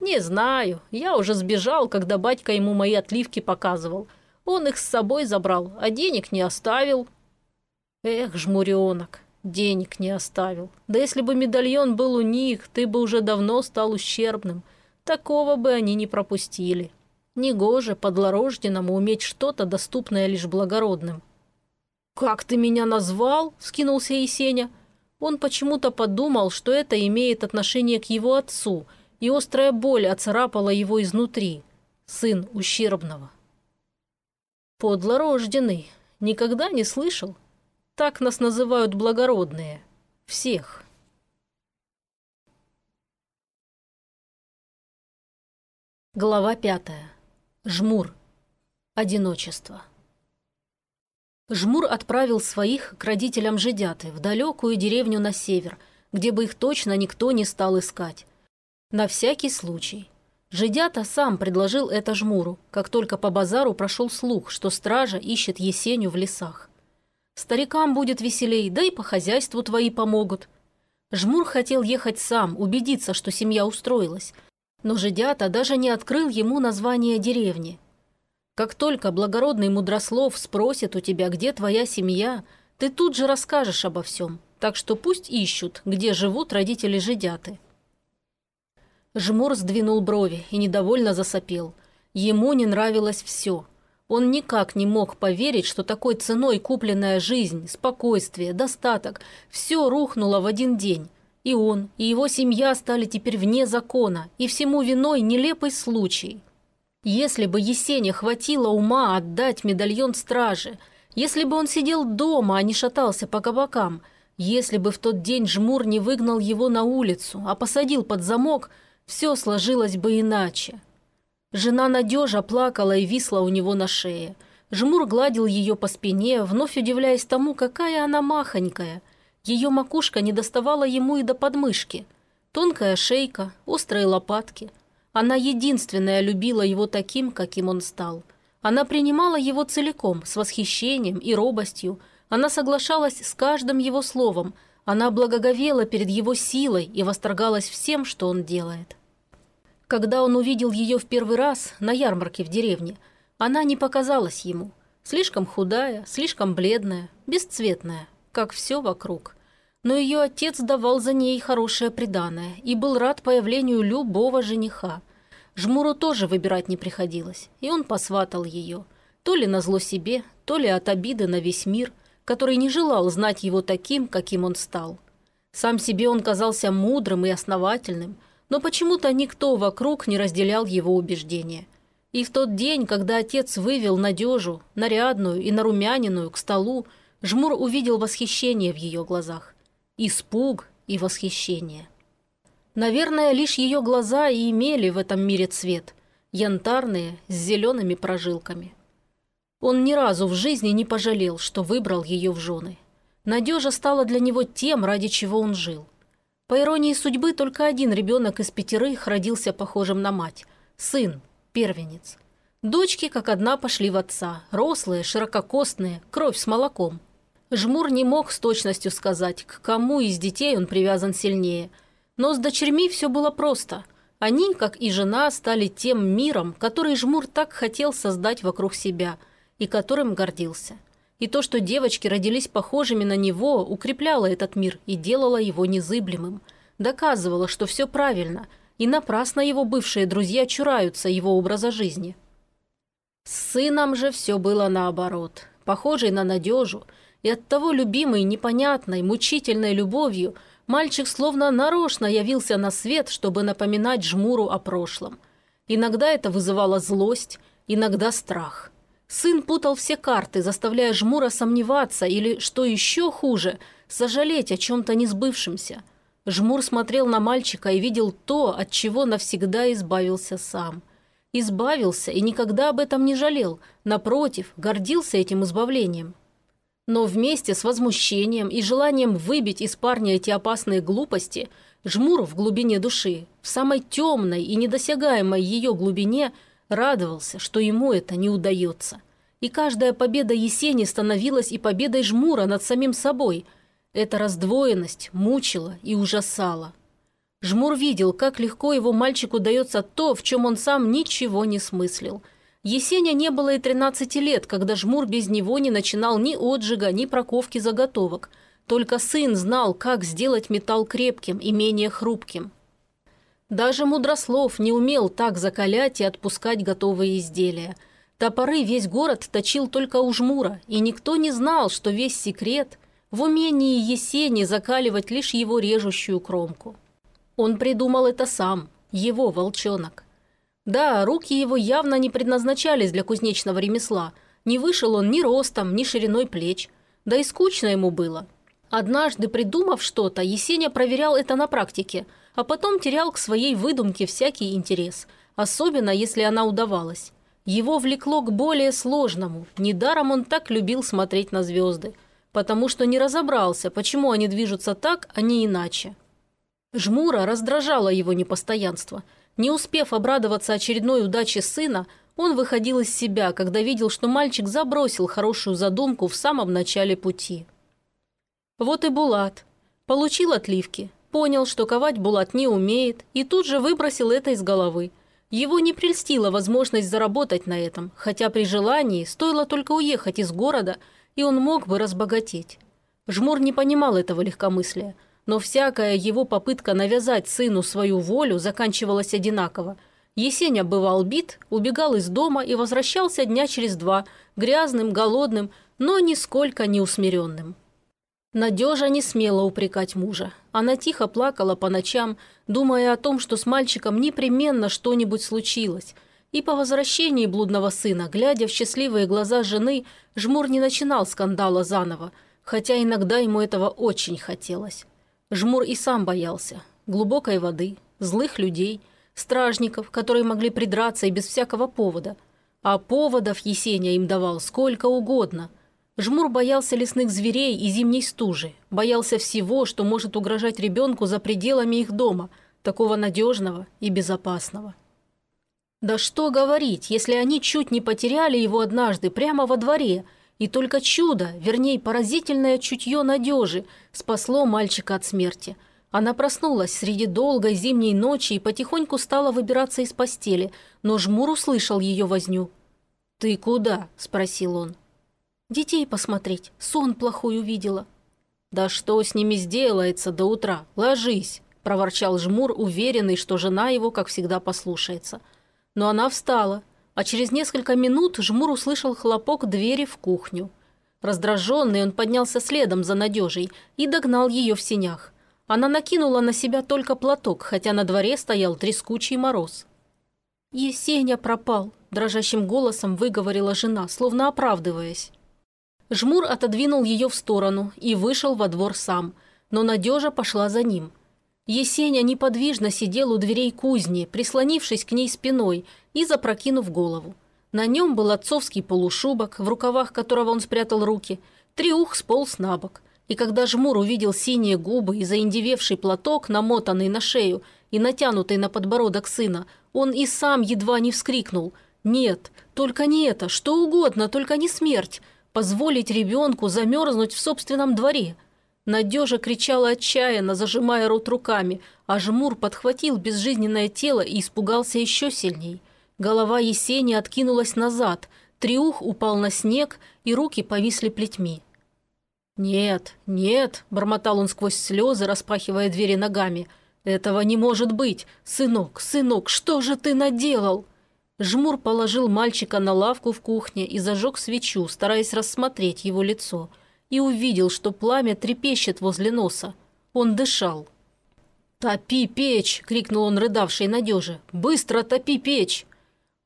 «Не знаю. Я уже сбежал, когда батька ему мои отливки показывал. Он их с собой забрал, а денег не оставил». «Эх, жмуренок, денег не оставил. Да если бы медальон был у них, ты бы уже давно стал ущербным. Такого бы они не пропустили. Негоже подлорожденному уметь что-то, доступное лишь благородным». «Как ты меня назвал?» – вскинулся Есеня. Он почему-то подумал, что это имеет отношение к его отцу – и острая боль оцарапала его изнутри. Сын ущербного. Подлорожденный. Никогда не слышал? Так нас называют благородные. Всех. Глава пятая. Жмур. Одиночество. Жмур отправил своих к родителям Жидяты в далекую деревню на север, где бы их точно никто не стал искать. На всякий случай. Жидята сам предложил это жмуру, как только по базару прошел слух, что стража ищет Есеню в лесах. Старикам будет веселей, да и по хозяйству твои помогут. Жмур хотел ехать сам, убедиться, что семья устроилась, но Жидята даже не открыл ему название деревни. Как только благородный мудрослов спросит у тебя, где твоя семья, ты тут же расскажешь обо всем, так что пусть ищут, где живут родители Жидяты. Жмур сдвинул брови и недовольно засопел. Ему не нравилось все. Он никак не мог поверить, что такой ценой купленная жизнь, спокойствие, достаток – все рухнуло в один день. И он, и его семья стали теперь вне закона, и всему виной нелепый случай. Если бы Есене хватило ума отдать медальон страже, если бы он сидел дома, а не шатался по кабакам, если бы в тот день Жмур не выгнал его на улицу, а посадил под замок – все сложилось бы иначе. Жена Надежа плакала и висла у него на шее. Жмур гладил ее по спине, вновь удивляясь тому, какая она махонькая. Ее макушка не доставала ему и до подмышки. Тонкая шейка, острые лопатки. Она единственная любила его таким, каким он стал. Она принимала его целиком, с восхищением и робостью. Она соглашалась с каждым его словом. Она благоговела перед его силой и восторгалась всем, что он делает. Когда он увидел ее в первый раз на ярмарке в деревне, она не показалась ему. Слишком худая, слишком бледная, бесцветная, как все вокруг. Но ее отец давал за ней хорошее приданое и был рад появлению любого жениха. Жмуру тоже выбирать не приходилось, и он посватал ее. То ли на зло себе, то ли от обиды на весь мир, который не желал знать его таким, каким он стал. Сам себе он казался мудрым и основательным, но почему-то никто вокруг не разделял его убеждения – и в тот день, когда отец вывел Надежу, нарядную и нарумяненную, к столу, Жмур увидел восхищение в ее глазах. Испуг и восхищение. Наверное, лишь ее глаза и имели в этом мире цвет, янтарные, с зелеными прожилками. Он ни разу в жизни не пожалел, что выбрал ее в жены. Надежа стала для него тем, ради чего он жил. По иронии судьбы, только один ребенок из пятерых родился похожим на мать – сын, первенец. Дочки, как одна, пошли в отца, рослые, ширококостные, кровь с молоком. Жмур не мог с точностью сказать, к кому из детей он привязан сильнее. Но с дочерьми все было просто. Они, как и жена, стали тем миром, который Жмур так хотел создать вокруг себя и которым гордился. И то, что девочки родились похожими на него, укрепляло этот мир и делало его незыблемым. Доказывало, что все правильно – и напрасно его бывшие друзья чураются его образа жизни. С сыном же все было наоборот. Похожий на надежу, и оттого любимый непонятной, мучительной любовью, мальчик словно нарочно явился на свет, чтобы напоминать жмуру о прошлом. Иногда это вызывало злость, иногда страх. Сын путал все карты, заставляя жмура сомневаться или, что еще хуже, сожалеть о чем-то несбывшемся – Жмур смотрел на мальчика и видел то, от чего навсегда избавился сам. Избавился и никогда об этом не жалел, напротив, гордился этим избавлением. Но вместе с возмущением и желанием выбить из парня эти опасные глупости, Жмур в глубине души, в самой темной и недосягаемой ее глубине, радовался, что ему это не удается. И каждая победа Есени становилась и победой Жмура над самим собой – эта раздвоенность мучила и ужасала. Жмур видел, как легко его мальчику дается то, в чем он сам ничего не смыслил. Есеня не было и 13 лет, когда Жмур без него не начинал ни отжига, ни проковки заготовок. Только сын знал, как сделать металл крепким и менее хрупким. Даже Мудрослов не умел так закалять и отпускать готовые изделия. Топоры весь город точил только у Жмура, и никто не знал, что весь секрет в умении Есени закаливать лишь его режущую кромку. Он придумал это сам, его волчонок. Да, руки его явно не предназначались для кузнечного ремесла. Не вышел он ни ростом, ни шириной плеч. Да и скучно ему было. Однажды, придумав что-то, Есеня проверял это на практике, а потом терял к своей выдумке всякий интерес, особенно если она удавалась. Его влекло к более сложному, недаром он так любил смотреть на звезды – потому что не разобрался, почему они движутся так, а не иначе. Жмура раздражало его непостоянство. Не успев обрадоваться очередной удаче сына, он выходил из себя, когда видел, что мальчик забросил хорошую задумку в самом начале пути. Вот и Булат. Получил отливки, понял, что ковать Булат не умеет, и тут же выбросил это из головы. Его не прельстила возможность заработать на этом, хотя при желании стоило только уехать из города – и он мог бы разбогатеть. Жмур не понимал этого легкомыслия, но всякая его попытка навязать сыну свою волю заканчивалась одинаково. Есеня бывал бит, убегал из дома и возвращался дня через два, грязным, голодным, но нисколько не усмиренным. Надежа не смела упрекать мужа. Она тихо плакала по ночам, думая о том, что с мальчиком непременно что-нибудь случилось – и по возвращении блудного сына, глядя в счастливые глаза жены, Жмур не начинал скандала заново, хотя иногда ему этого очень хотелось. Жмур и сам боялся. Глубокой воды, злых людей, стражников, которые могли придраться и без всякого повода. А поводов Есения им давал сколько угодно. Жмур боялся лесных зверей и зимней стужи, боялся всего, что может угрожать ребенку за пределами их дома, такого надежного и безопасного. Да что говорить, если они чуть не потеряли его однажды прямо во дворе, и только чудо, вернее поразительное чутье надежи, спасло мальчика от смерти. Она проснулась среди долгой зимней ночи и потихоньку стала выбираться из постели, но Жмур услышал ее возню. «Ты куда?» – спросил он. Детей посмотреть. Сон плохой увидела». «Да что с ними сделается до утра? Ложись!» – проворчал Жмур, уверенный, что жена его, как всегда, послушается. Но она встала, а через несколько минут Жмур услышал хлопок двери в кухню. Раздраженный, он поднялся следом за Надежей и догнал ее в синях. Она накинула на себя только платок, хотя на дворе стоял трескучий мороз. «Есеня пропал», – дрожащим голосом выговорила жена, словно оправдываясь. Жмур отодвинул ее в сторону и вышел во двор сам, но Надежа пошла за ним. Есеня неподвижно сидел у дверей кузни, прислонившись к ней спиной и запрокинув голову. На нем был отцовский полушубок, в рукавах которого он спрятал руки, триух сполз на бок. И когда Жмур увидел синие губы и заиндевевший платок, намотанный на шею и натянутый на подбородок сына, он и сам едва не вскрикнул «Нет, только не это, что угодно, только не смерть!» Позволить ребенку замерзнуть в собственном дворе. Надежа кричала отчаянно, зажимая рот руками, а Жмур подхватил безжизненное тело и испугался еще сильней. Голова Есени откинулась назад, триух упал на снег, и руки повисли плетьми. «Нет, нет», – бормотал он сквозь слезы, распахивая двери ногами. «Этого не может быть! Сынок, сынок, что же ты наделал?» Жмур положил мальчика на лавку в кухне и зажег свечу, стараясь рассмотреть его лицо, и увидел, что пламя трепещет возле носа. Он дышал. «Топи печь!» – крикнул он рыдавшей Надеже. «Быстро топи печь!»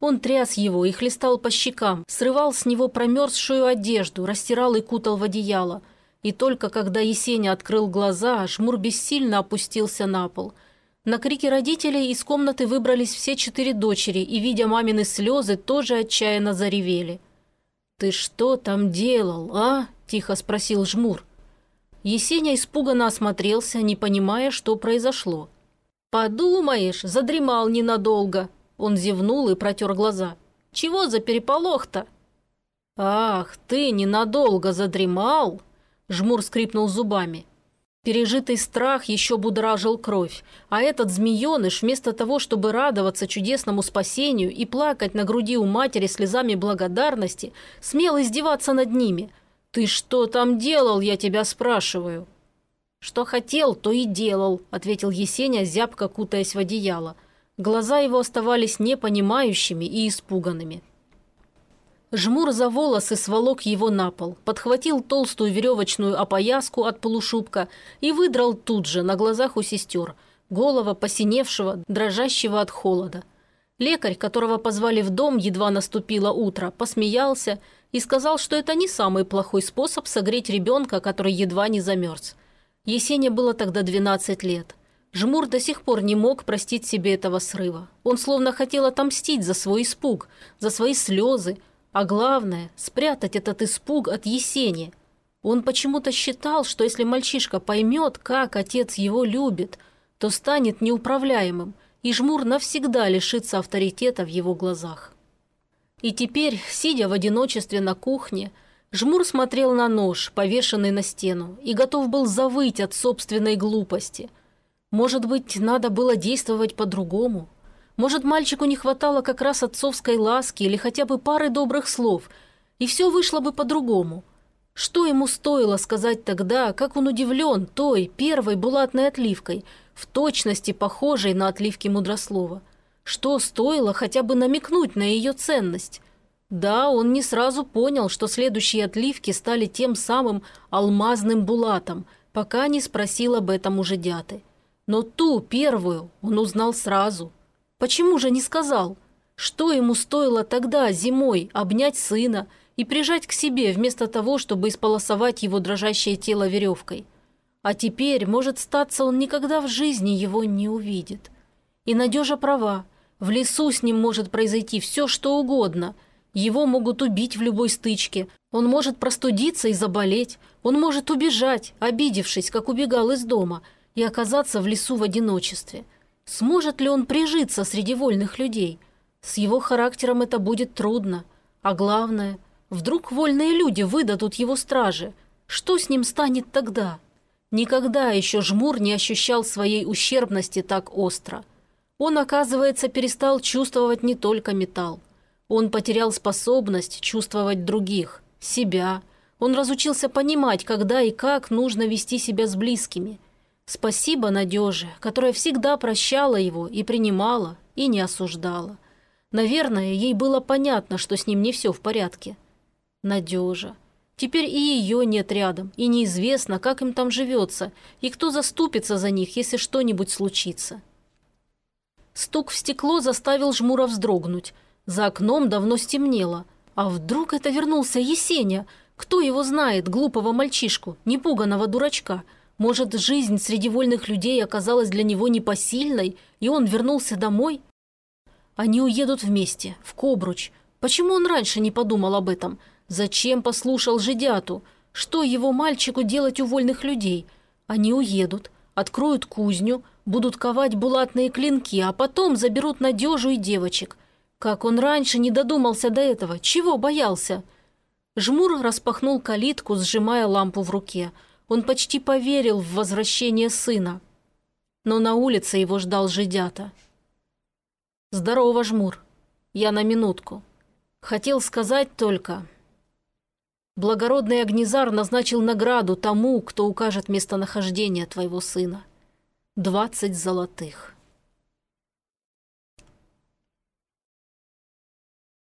Он тряс его и хлестал по щекам, срывал с него промерзшую одежду, растирал и кутал в одеяло. И только когда Есеня открыл глаза, Жмур бессильно опустился на пол – на крики родителей из комнаты выбрались все четыре дочери и, видя мамины слезы, тоже отчаянно заревели. «Ты что там делал, а?» – тихо спросил Жмур. Есеня испуганно осмотрелся, не понимая, что произошло. «Подумаешь, задремал ненадолго!» Он зевнул и протер глаза. «Чего за переполох-то?» «Ах, ты ненадолго задремал!» Жмур скрипнул зубами. Пережитый страх еще будоражил кровь, а этот змееныш, вместо того, чтобы радоваться чудесному спасению и плакать на груди у матери слезами благодарности, смел издеваться над ними. «Ты что там делал, я тебя спрашиваю?» «Что хотел, то и делал», – ответил Есеня, зябко кутаясь в одеяло. Глаза его оставались непонимающими и испуганными. Жмур за волосы сволок его на пол, подхватил толстую веревочную опояску от полушубка и выдрал тут же, на глазах у сестер, голова посиневшего, дрожащего от холода. Лекарь, которого позвали в дом, едва наступило утро, посмеялся и сказал, что это не самый плохой способ согреть ребенка, который едва не замерз. Есене было тогда 12 лет. Жмур до сих пор не мог простить себе этого срыва. Он словно хотел отомстить за свой испуг, за свои слезы, а главное – спрятать этот испуг от Есени. Он почему-то считал, что если мальчишка поймет, как отец его любит, то станет неуправляемым, и Жмур навсегда лишится авторитета в его глазах. И теперь, сидя в одиночестве на кухне, Жмур смотрел на нож, повешенный на стену, и готов был завыть от собственной глупости. Может быть, надо было действовать по-другому – может, мальчику не хватало как раз отцовской ласки или хотя бы пары добрых слов, и все вышло бы по-другому. Что ему стоило сказать тогда, как он удивлен той, первой булатной отливкой, в точности похожей на отливки Мудрослова? Что стоило хотя бы намекнуть на ее ценность? Да, он не сразу понял, что следующие отливки стали тем самым алмазным булатом, пока не спросил об этом уже дяты. Но ту, первую, он узнал сразу – Почему же не сказал? Что ему стоило тогда, зимой, обнять сына и прижать к себе, вместо того, чтобы исполосовать его дрожащее тело веревкой? А теперь, может статься, он никогда в жизни его не увидит. И Надежа права. В лесу с ним может произойти все, что угодно. Его могут убить в любой стычке. Он может простудиться и заболеть. Он может убежать, обидевшись, как убегал из дома, и оказаться в лесу в одиночестве. Сможет ли он прижиться среди вольных людей? С его характером это будет трудно. А главное, вдруг вольные люди выдадут его страже. Что с ним станет тогда? Никогда еще Жмур не ощущал своей ущербности так остро. Он, оказывается, перестал чувствовать не только металл. Он потерял способность чувствовать других, себя. Он разучился понимать, когда и как нужно вести себя с близкими. Спасибо Надеже, которая всегда прощала его и принимала, и не осуждала. Наверное, ей было понятно, что с ним не все в порядке. Надежа. Теперь и ее нет рядом, и неизвестно, как им там живется, и кто заступится за них, если что-нибудь случится. Стук в стекло заставил Жмура вздрогнуть – за окном давно стемнело. А вдруг это вернулся Есеня? Кто его знает, глупого мальчишку, непуганного дурачка? Может, жизнь среди вольных людей оказалась для него непосильной, и он вернулся домой? Они уедут вместе, в Кобруч. Почему он раньше не подумал об этом? Зачем послушал жидяту? Что его мальчику делать у вольных людей? Они уедут, откроют кузню, будут ковать булатные клинки, а потом заберут Надежу и девочек. Как он раньше не додумался до этого? Чего боялся? Жмур распахнул калитку, сжимая лампу в руке. Он почти поверил в возвращение сына. Но на улице его ждал жидята. «Здорово, Жмур. Я на минутку. Хотел сказать только...» Благородный Агнизар назначил награду тому, кто укажет местонахождение твоего сына. Двадцать золотых.